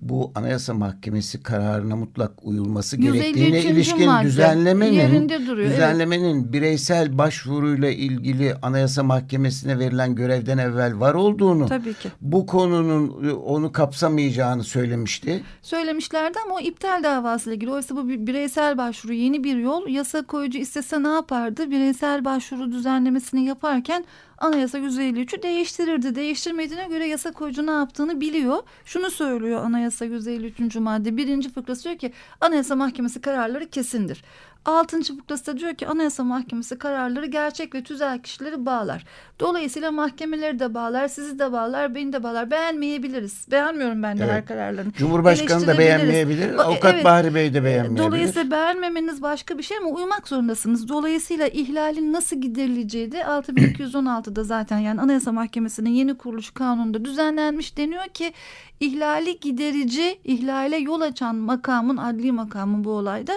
[SPEAKER 2] bu Anayasa Mahkemesi kararına mutlak uyulması
[SPEAKER 3] 153.
[SPEAKER 2] gerektiğine ilişkin
[SPEAKER 3] madde
[SPEAKER 2] düzenlemenin
[SPEAKER 3] duruyor, evet.
[SPEAKER 2] düzenlemenin bireysel başvuruyla ilgili Anayasa Mahkemesi'ne verilen görevden evvel var olduğunu
[SPEAKER 3] Tabii ki.
[SPEAKER 2] bu konunun e, onu kapsamayacağını söylemişti.
[SPEAKER 3] Söylemişlerdi ama o iptal davasıyla ilgili. Oysa bu bir bireysel başvuru yeni bir yol. Yasa koyucu istese ne yapardı? Bireysel başvuru düzenlemesini yaparken anayasa 153'ü değiştirirdi. Değiştirmediğine göre yasa koyucu ne yaptığını biliyor. Şunu söylüyor anayasa 153. madde. Birinci fıkrası diyor ki anayasa mahkemesi kararları kesindir. Altıncı fıkrası da diyor ki anayasa mahkemesi kararları gerçek ve tüzel kişileri bağlar. Dolayısıyla mahkemeleri de bağlar, sizi de bağlar, beni de bağlar. Beğenmeyebiliriz. Beğenmiyorum ben de
[SPEAKER 2] Evet.
[SPEAKER 3] her kararlarını.
[SPEAKER 2] Cumhurbaşkanı da beğenmeyebilir,
[SPEAKER 3] Ba-
[SPEAKER 2] Avukat
[SPEAKER 3] evet.
[SPEAKER 2] Bahri Bey de beğenmeyebilir.
[SPEAKER 3] Dolayısıyla beğenmemeniz başka bir şey ama uymak zorundasınız. Dolayısıyla ihlalin nasıl giderileceği de 6216'da zaten yani Anayasa Mahkemesi'nin yeni kuruluş kanununda düzenlenmiş deniyor ki ihlali giderici, ihlale yol açan makamın, adli makamın bu olayda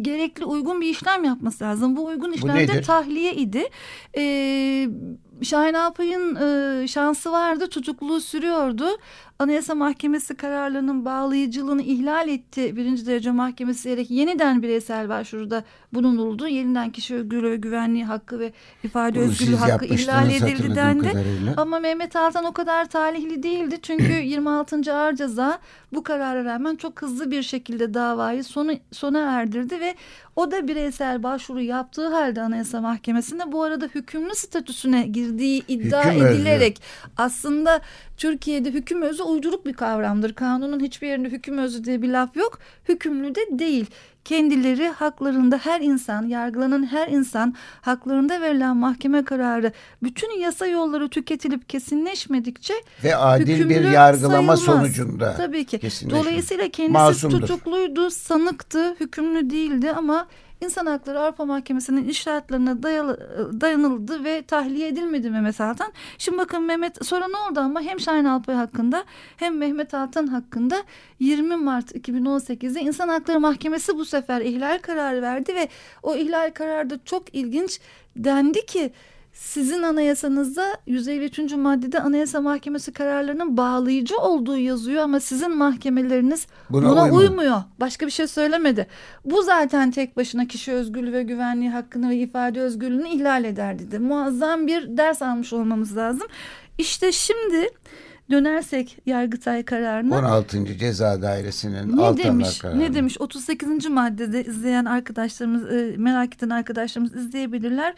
[SPEAKER 3] gerekli uygun bir işlem yapması lazım. Bu uygun işlem de
[SPEAKER 2] nedir?
[SPEAKER 3] tahliye idi. Ee, Şahin Alpay'ın e, şansı vardı, tutukluluğu sürüyordu. Anayasa Mahkemesi kararlarının bağlayıcılığını ihlal etti. Birinci derece mahkemesi diyerek yeniden bireysel başvuruda bulunuldu. Yeniden kişi özgürlüğü ve güvenliği hakkı ve ifade
[SPEAKER 2] Bunu
[SPEAKER 3] özgürlüğü hakkı ihlal edildi dendi.
[SPEAKER 2] kadarıyla.
[SPEAKER 3] Ama Mehmet Altan o kadar talihli değildi. Çünkü 26. Ağır Ceza bu karara rağmen çok hızlı bir şekilde davayı sonu, sona erdirdi ve o da bireysel başvuru yaptığı halde Anayasa Mahkemesi'nde bu arada hükümlü statüsüne girdiği iddia
[SPEAKER 2] Hüküm
[SPEAKER 3] edilerek aslında Türkiye'de hüküm özü uyduruk bir kavramdır. Kanunun hiçbir yerinde hüküm özü diye bir laf yok. Hükümlü de değil. Kendileri haklarında her insan, yargılanan her insan haklarında verilen mahkeme kararı bütün yasa yolları tüketilip kesinleşmedikçe
[SPEAKER 2] Ve adil bir yargılama
[SPEAKER 3] sayılmaz.
[SPEAKER 2] sonucunda
[SPEAKER 3] Tabii ki. Dolayısıyla kendisi
[SPEAKER 2] Masumdur.
[SPEAKER 3] tutukluydu, sanıktı, hükümlü değildi ama İnsan Hakları Avrupa Mahkemesi'nin işaretlerine dayalı, dayanıldı ve tahliye edilmedi Mehmet Altan. Şimdi bakın Mehmet sonra ne oldu ama hem Şahin Alpay hakkında hem Mehmet Altan hakkında 20 Mart 2018'de İnsan Hakları Mahkemesi bu sefer ihlal kararı verdi ve o ihlal kararı da çok ilginç dendi ki sizin anayasanızda 153. maddede Anayasa Mahkemesi kararlarının bağlayıcı olduğu yazıyor ama sizin mahkemeleriniz
[SPEAKER 2] Buna
[SPEAKER 3] buna,
[SPEAKER 2] uymuyor.
[SPEAKER 3] uymuyor. Başka bir şey söylemedi. Bu zaten tek başına kişi özgürlüğü ve güvenliği hakkını ve ifade özgürlüğünü ihlal eder dedi. Muazzam bir ders almış olmamız lazım. İşte şimdi dönersek Yargıtay kararına
[SPEAKER 2] 16. Ceza Dairesi'nin
[SPEAKER 3] ne
[SPEAKER 2] Altanlar
[SPEAKER 3] demiş?
[SPEAKER 2] kararı.
[SPEAKER 3] Ne demiş? 38. maddede izleyen arkadaşlarımız e, merak eden arkadaşlarımız izleyebilirler.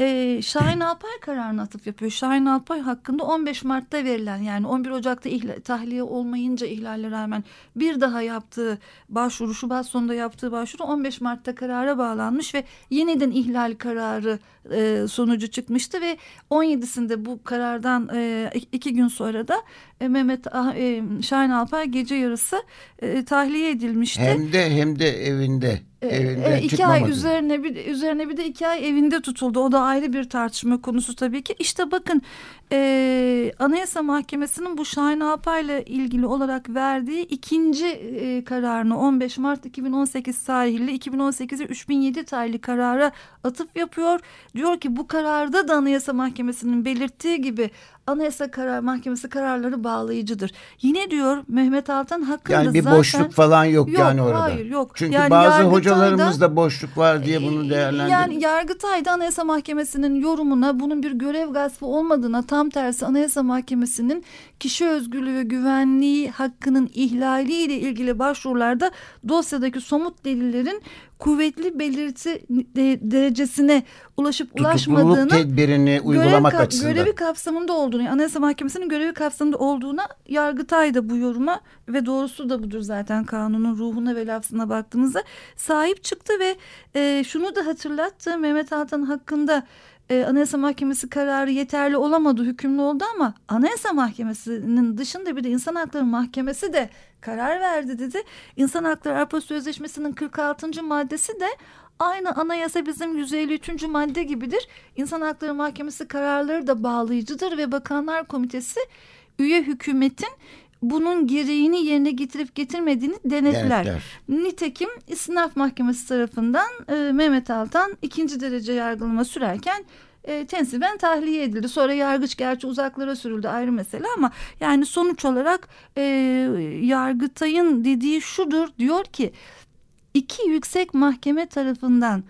[SPEAKER 3] E, Şahin Alpay kararına atıf yapıyor. Şahin Alpay hakkında 15 Mart'ta verilen yani 11 Ocak'ta ihla- tahliye olmayınca ihlalle rağmen bir daha yaptığı başvuru Şubat sonunda yaptığı başvuru 15 Mart'ta karara bağlanmış ve yeniden ihlal kararı e, sonucu çıkmıştı ve 17'sinde bu karardan e, iki gün sonra da e, Mehmet e, Şahin Alpay gece yarısı e, tahliye edilmişti.
[SPEAKER 2] Hem de hem de evinde.
[SPEAKER 3] E,
[SPEAKER 2] Evinden
[SPEAKER 3] e, iki
[SPEAKER 2] çıkmamadı.
[SPEAKER 3] ay üzerine bir üzerine bir de iki ay evinde tutuldu. O da ayrı bir tartışma konusu tabii ki. İşte bakın e, Anayasa Mahkemesi'nin bu Şahin Alpay'la ilgili olarak verdiği ikinci e, kararını 15 Mart 2018 tarihli 2018'e 3007 tarihli karara atıf yapıyor. Diyor ki bu kararda da Anayasa Mahkemesi'nin belirttiği gibi Anayasa Karar Mahkemesi kararları bağlayıcıdır. Yine diyor Mehmet Altan hakkında
[SPEAKER 2] Yani bir
[SPEAKER 3] zaten
[SPEAKER 2] boşluk falan yok,
[SPEAKER 3] Yok,
[SPEAKER 2] yani orada.
[SPEAKER 3] hayır, yok.
[SPEAKER 2] Çünkü
[SPEAKER 3] Yani
[SPEAKER 2] bazı hocalarımız da boşluk var diye bunu değerlendiriyor.
[SPEAKER 3] yani Yargıtay'da Anayasa Mahkemesi'nin yorumuna bunun bir görev gaspı olmadığına tam tersi Anayasa Mahkemesi'nin kişi özgürlüğü ve güvenliği hakkının ihlaliyle ilgili başvurularda dosyadaki somut delillerin kuvvetli belirti de- derecesine ulaşıp
[SPEAKER 2] Tutukluluk
[SPEAKER 3] ulaşmadığını
[SPEAKER 2] tedbirini
[SPEAKER 3] görev
[SPEAKER 2] uygulamak
[SPEAKER 3] ka-
[SPEAKER 2] açısından.
[SPEAKER 3] Görevi kapsamında olduğunu, Anayasa Mahkemesi'nin görevi kapsamında olduğuna Yargıtay da bu yoruma ve doğrusu da budur zaten kanunun ruhuna ve lafzına baktığımızda sahip çıktı ve e, şunu da hatırlattı Mehmet Altan hakkında e, Anayasa Mahkemesi kararı yeterli olamadı, hükümlü oldu ama Anayasa Mahkemesi'nin dışında bir de İnsan Hakları Mahkemesi de karar verdi dedi. İnsan Hakları Avrupa Sözleşmesi'nin 46. maddesi de aynı anayasa bizim 153. madde gibidir. İnsan Hakları Mahkemesi kararları da bağlayıcıdır ve Bakanlar Komitesi üye hükümetin bunun gereğini yerine getirip getirmediğini denetler. denetler. Nitekim İstinaf Mahkemesi tarafından e, Mehmet Altan ikinci derece yargılama sürerken e, tensiben tahliye edildi. Sonra yargıç gerçi uzaklara sürüldü ayrı mesele ama yani sonuç olarak e, Yargıtay'ın dediği şudur diyor ki iki yüksek mahkeme tarafından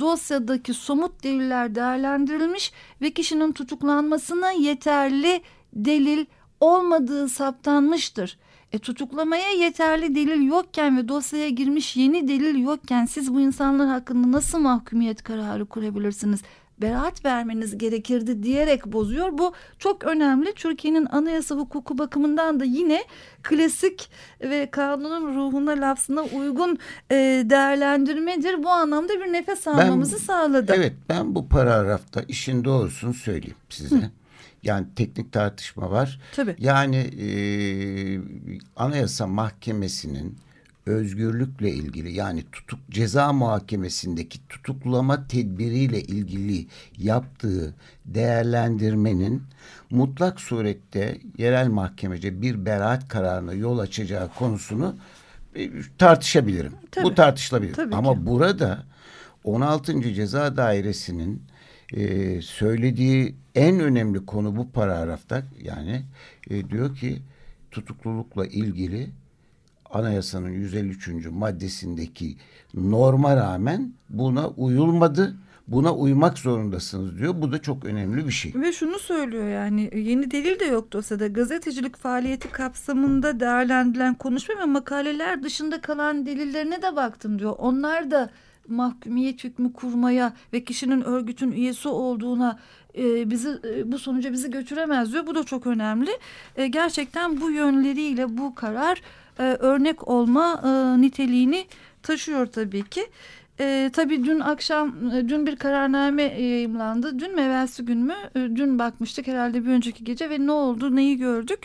[SPEAKER 3] dosyadaki somut deliller değerlendirilmiş ve kişinin tutuklanmasına yeterli delil olmadığı saptanmıştır. E, tutuklamaya yeterli delil yokken ve dosyaya girmiş yeni delil yokken siz bu insanlar hakkında nasıl mahkumiyet kararı kurabilirsiniz? beraat vermeniz gerekirdi diyerek bozuyor. Bu çok önemli. Türkiye'nin anayasa hukuku bakımından da yine klasik ve kanunun ruhuna lafzına uygun e, değerlendirmedir. Bu anlamda bir nefes almamızı ben, sağladı.
[SPEAKER 2] Evet ben bu paragrafta işin doğrusunu söyleyeyim size. Hı. Yani teknik tartışma var.
[SPEAKER 3] Tabii.
[SPEAKER 2] Yani e, Anayasa Mahkemesi'nin özgürlükle ilgili yani tutuk ceza muhakemesindeki tutuklama tedbiriyle ilgili yaptığı değerlendirmenin mutlak surette yerel mahkemece bir beraat kararına yol açacağı konusunu e, tartışabilirim. Tabii. Bu tartışılabilir. Tabii Ama ki. burada 16. Ceza Dairesi'nin e, söylediği en önemli konu bu paragrafta yani e, diyor ki tutuklulukla ilgili anayasanın 153. maddesindeki norma rağmen buna uyulmadı. Buna uymak zorundasınız diyor. Bu da çok önemli bir şey.
[SPEAKER 3] Ve şunu söylüyor yani yeni delil de yok dosyada. Gazetecilik faaliyeti kapsamında değerlendirilen konuşma ve makaleler dışında kalan delillerine de baktım diyor. Onlar da mahkumiyet hükmü kurmaya ve kişinin örgütün üyesi olduğuna e, bizi e, bu sonuca bizi götüremez diyor. Bu da çok önemli. E, gerçekten bu yönleriyle bu karar e, örnek olma e, niteliğini taşıyor tabii ki. E, tabii dün akşam, e, dün bir kararname yayımlandı. Dün mü evvelsi gün mü? E, dün bakmıştık herhalde bir önceki gece ve ne oldu, neyi gördük?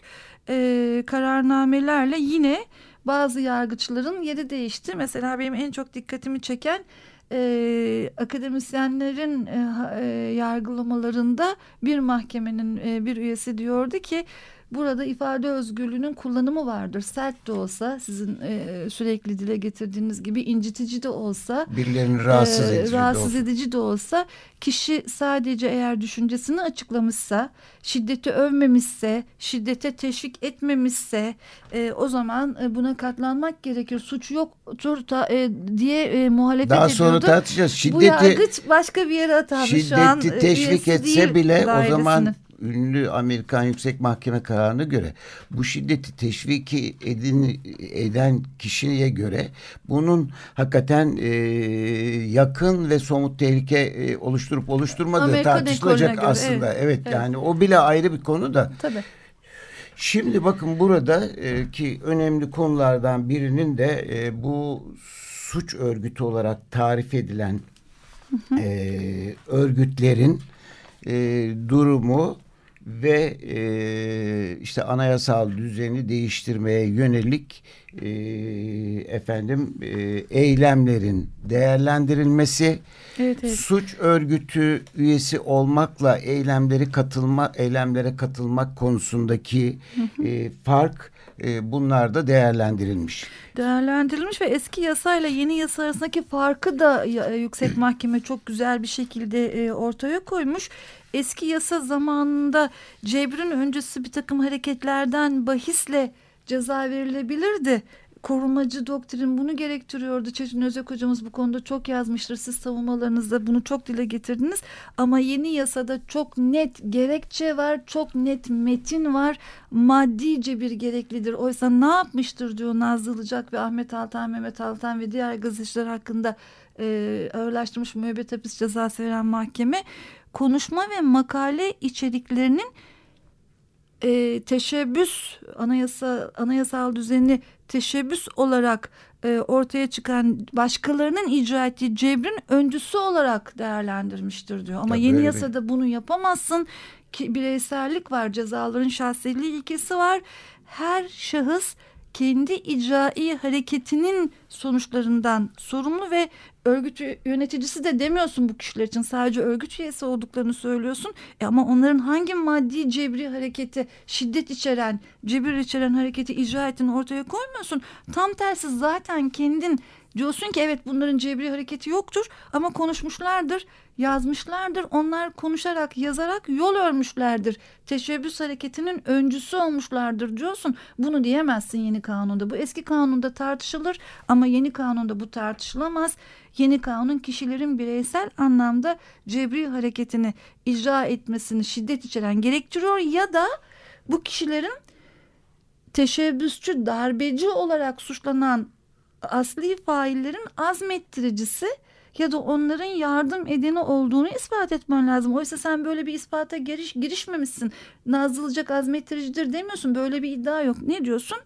[SPEAKER 3] E, kararnamelerle yine bazı yargıçların yeri değişti. Mesela benim en çok dikkatimi çeken e, akademisyenlerin e, e, yargılamalarında bir mahkemenin e, bir üyesi diyordu ki Burada ifade özgürlüğünün kullanımı vardır. Sert de olsa sizin e, sürekli dile getirdiğiniz gibi incitici de olsa
[SPEAKER 2] birilerini rahatsız,
[SPEAKER 3] e,
[SPEAKER 2] edici,
[SPEAKER 3] rahatsız
[SPEAKER 2] de
[SPEAKER 3] edici de olsa kişi sadece eğer düşüncesini açıklamışsa, şiddeti övmemişse, şiddete teşvik etmemişse e, o zaman e, buna katlanmak gerekir. Suç yoktur ta, e, diye e, muhalefet
[SPEAKER 2] Daha
[SPEAKER 3] ediyordu.
[SPEAKER 2] sonra tartışacağız. Şiddeti,
[SPEAKER 3] Bu yargıç başka bir yere
[SPEAKER 2] şiddeti
[SPEAKER 3] şu an.
[SPEAKER 2] Şiddeti teşvik etse bile o zaman ünlü Amerikan Yüksek Mahkeme kararına göre bu şiddeti teşviki edin, eden kişiye göre bunun hakikaten e, yakın ve somut tehlike e, oluşturup oluşturmadığı Amerika tartışılacak göre, aslında. Evet, evet, evet yani o bile ayrı bir konu da.
[SPEAKER 3] Tabii.
[SPEAKER 2] Şimdi bakın burada e, ki önemli konulardan birinin de e, bu suç örgütü olarak tarif edilen E, örgütlerin e, durumu ve e, işte anayasal düzeni değiştirmeye yönelik e, efendim e, eylemlerin değerlendirilmesi evet, evet. suç örgütü üyesi olmakla eylemleri katılma eylemlere katılmak konusundaki hı hı. E, fark e, bunlar da değerlendirilmiş.
[SPEAKER 3] Değerlendirilmiş ve eski yasayla yeni yasa arasındaki farkı da yüksek mahkeme çok güzel bir şekilde e, ortaya koymuş eski yasa zamanında cebrin öncesi bir takım hareketlerden bahisle ceza verilebilirdi. Korumacı doktrin bunu gerektiriyordu. Çetin Özek hocamız bu konuda çok yazmıştır. Siz savunmalarınızda bunu çok dile getirdiniz. Ama yeni yasada çok net gerekçe var, çok net metin var. Maddice bir gereklidir. Oysa ne yapmıştır diyor Nazlı Ilıcak ve Ahmet Altan, Mehmet Altan ve diğer gazeteciler hakkında e, ağırlaştırmış müebbet hapis cezası veren mahkeme konuşma ve makale içeriklerinin e, teşebbüs anayasa anayasal düzeni teşebbüs olarak e, ortaya çıkan başkalarının icra ettiği cebrin öncüsü olarak değerlendirmiştir diyor. Ama
[SPEAKER 2] Ya
[SPEAKER 3] yeni yasada bunu yapamazsın ki bireysellik var, cezaların şahsiliği ilkesi var. Her şahıs kendi icraî hareketinin sonuçlarından sorumlu ve örgüt yöneticisi de demiyorsun bu kişiler için sadece örgüt üyesi olduklarını söylüyorsun. E ama onların hangi maddi cebri hareketi şiddet içeren cebir içeren hareketi icra ettiğini ortaya koymuyorsun. Tam tersi zaten kendin diyorsun ki evet bunların cebri hareketi yoktur ama konuşmuşlardır yazmışlardır. Onlar konuşarak yazarak yol örmüşlerdir. Teşebbüs hareketinin öncüsü olmuşlardır diyorsun. Bunu diyemezsin yeni kanunda. Bu eski kanunda tartışılır ama yeni kanunda bu tartışılamaz. Yeni kanun kişilerin bireysel anlamda cebri hareketini icra etmesini şiddet içeren gerektiriyor ya da bu kişilerin teşebbüsçü darbeci olarak suçlanan asli faillerin azmettiricisi ya da onların yardım edeni olduğunu ispat etmen lazım. Oysa sen böyle bir ispata giriş, girişmemişsin. Nazlıcak azmettiricidir demiyorsun. Böyle bir iddia yok. Ne diyorsun?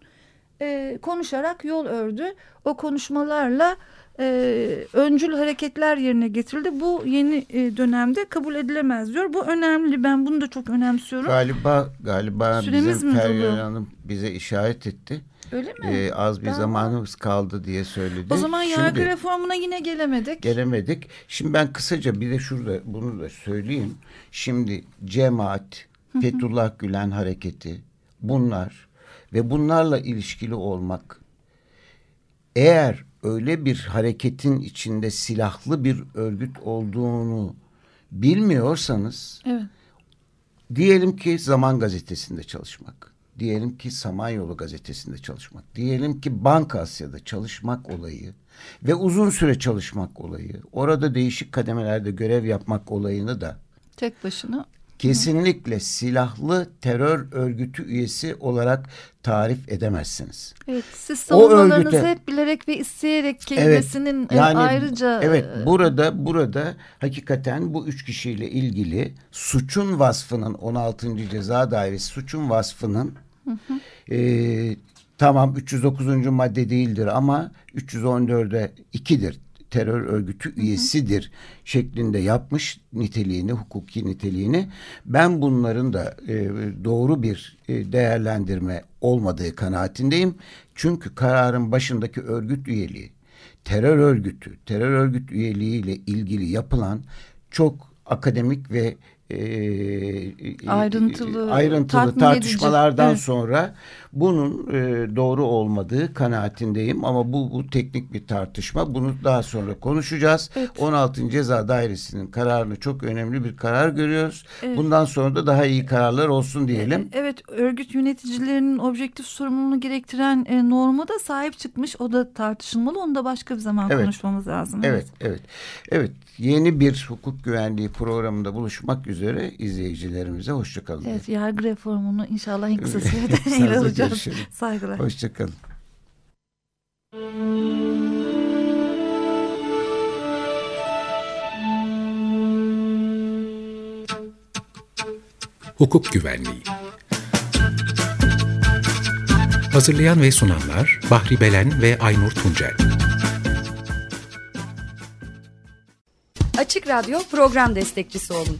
[SPEAKER 3] Ee, konuşarak yol ördü. O konuşmalarla e, öncül hareketler yerine getirildi. Bu yeni e, dönemde kabul edilemez diyor. Bu önemli. Ben bunu da çok önemsiyorum.
[SPEAKER 2] Galiba galiba
[SPEAKER 3] Süremiz
[SPEAKER 2] bizim Feryal? Hanım bize işaret etti.
[SPEAKER 3] Öyle mi?
[SPEAKER 2] Ee, az bir
[SPEAKER 3] Ben-
[SPEAKER 2] zamanımız kaldı diye söyledi.
[SPEAKER 3] o zaman yargı
[SPEAKER 2] Şimdi-
[SPEAKER 3] reformuna yine gelemedik.
[SPEAKER 2] gelemedik. Şimdi ben kısaca bir de şurada bunu da söyleyeyim. Şimdi cemaat, Fethullah Gülen hareketi bunlar ve bunlarla ilişkili olmak eğer öyle bir hareketin içinde silahlı bir örgüt olduğunu bilmiyorsanız
[SPEAKER 3] Evet.
[SPEAKER 2] Diyelim ki Zaman Gazetesi'nde çalışmak. Diyelim ki Samanyolu Gazetesi'nde çalışmak. Diyelim ki Banka Asya'da çalışmak olayı ve uzun süre çalışmak olayı. Orada değişik kademelerde görev yapmak olayını da
[SPEAKER 3] Tek başına
[SPEAKER 2] kesinlikle silahlı terör örgütü üyesi olarak tarif edemezsiniz.
[SPEAKER 3] Evet, siz savunmalarınızı
[SPEAKER 2] örgüte-
[SPEAKER 3] hep bilerek ve isteyerek kelimesinin e, ayrıca
[SPEAKER 2] evet
[SPEAKER 3] e,
[SPEAKER 2] burada burada hakikaten bu üç kişiyle ilgili suçun vasfının 16. Ceza Dairesi suçun vasfının e, tamam 309. madde değildir ama 314'e 2'dir terör örgütü üyesidir şeklinde yapmış niteliğini, hukuki niteliğini. Ben bunların da e, doğru bir e, değerlendirme olmadığı kanaatindeyim. Çünkü kararın başındaki örgüt üyeliği, terör örgütü, terör örgüt üyeliğiyle ilgili yapılan çok akademik ve e,
[SPEAKER 3] Ayrıntılı,
[SPEAKER 2] ayrıntılı
[SPEAKER 3] tatmin
[SPEAKER 2] tartışmalardan
[SPEAKER 3] edici.
[SPEAKER 2] sonra bunun e, doğru olmadığı kanaatindeyim ama bu bu teknik bir tartışma. Bunu daha sonra konuşacağız.
[SPEAKER 3] Evet.
[SPEAKER 2] 16. Ceza Dairesi'nin kararını çok önemli bir karar görüyoruz. Bundan sonra da daha iyi kararlar olsun diyelim.
[SPEAKER 3] Evet örgüt yöneticilerinin objektif sorumluluğunu gerektiren e, norma da sahip çıkmış. O da tartışılmalı. Onu da başka bir zaman
[SPEAKER 2] Evet.
[SPEAKER 3] konuşmamız lazım.
[SPEAKER 2] Evet, evet. Evet, yeni bir hukuk güvenliği programında buluşmak üzere izleyicilerimize hoşçakalın.
[SPEAKER 3] Evet yargı reformunu inşallah en kısa sürede ele alacağız. Saygılar.
[SPEAKER 2] Hoşçakalın.
[SPEAKER 1] Hukuk Güvenliği Hazırlayan ve sunanlar Bahri Belen ve Aynur Tuncel
[SPEAKER 5] Açık Radyo program destekçisi olun.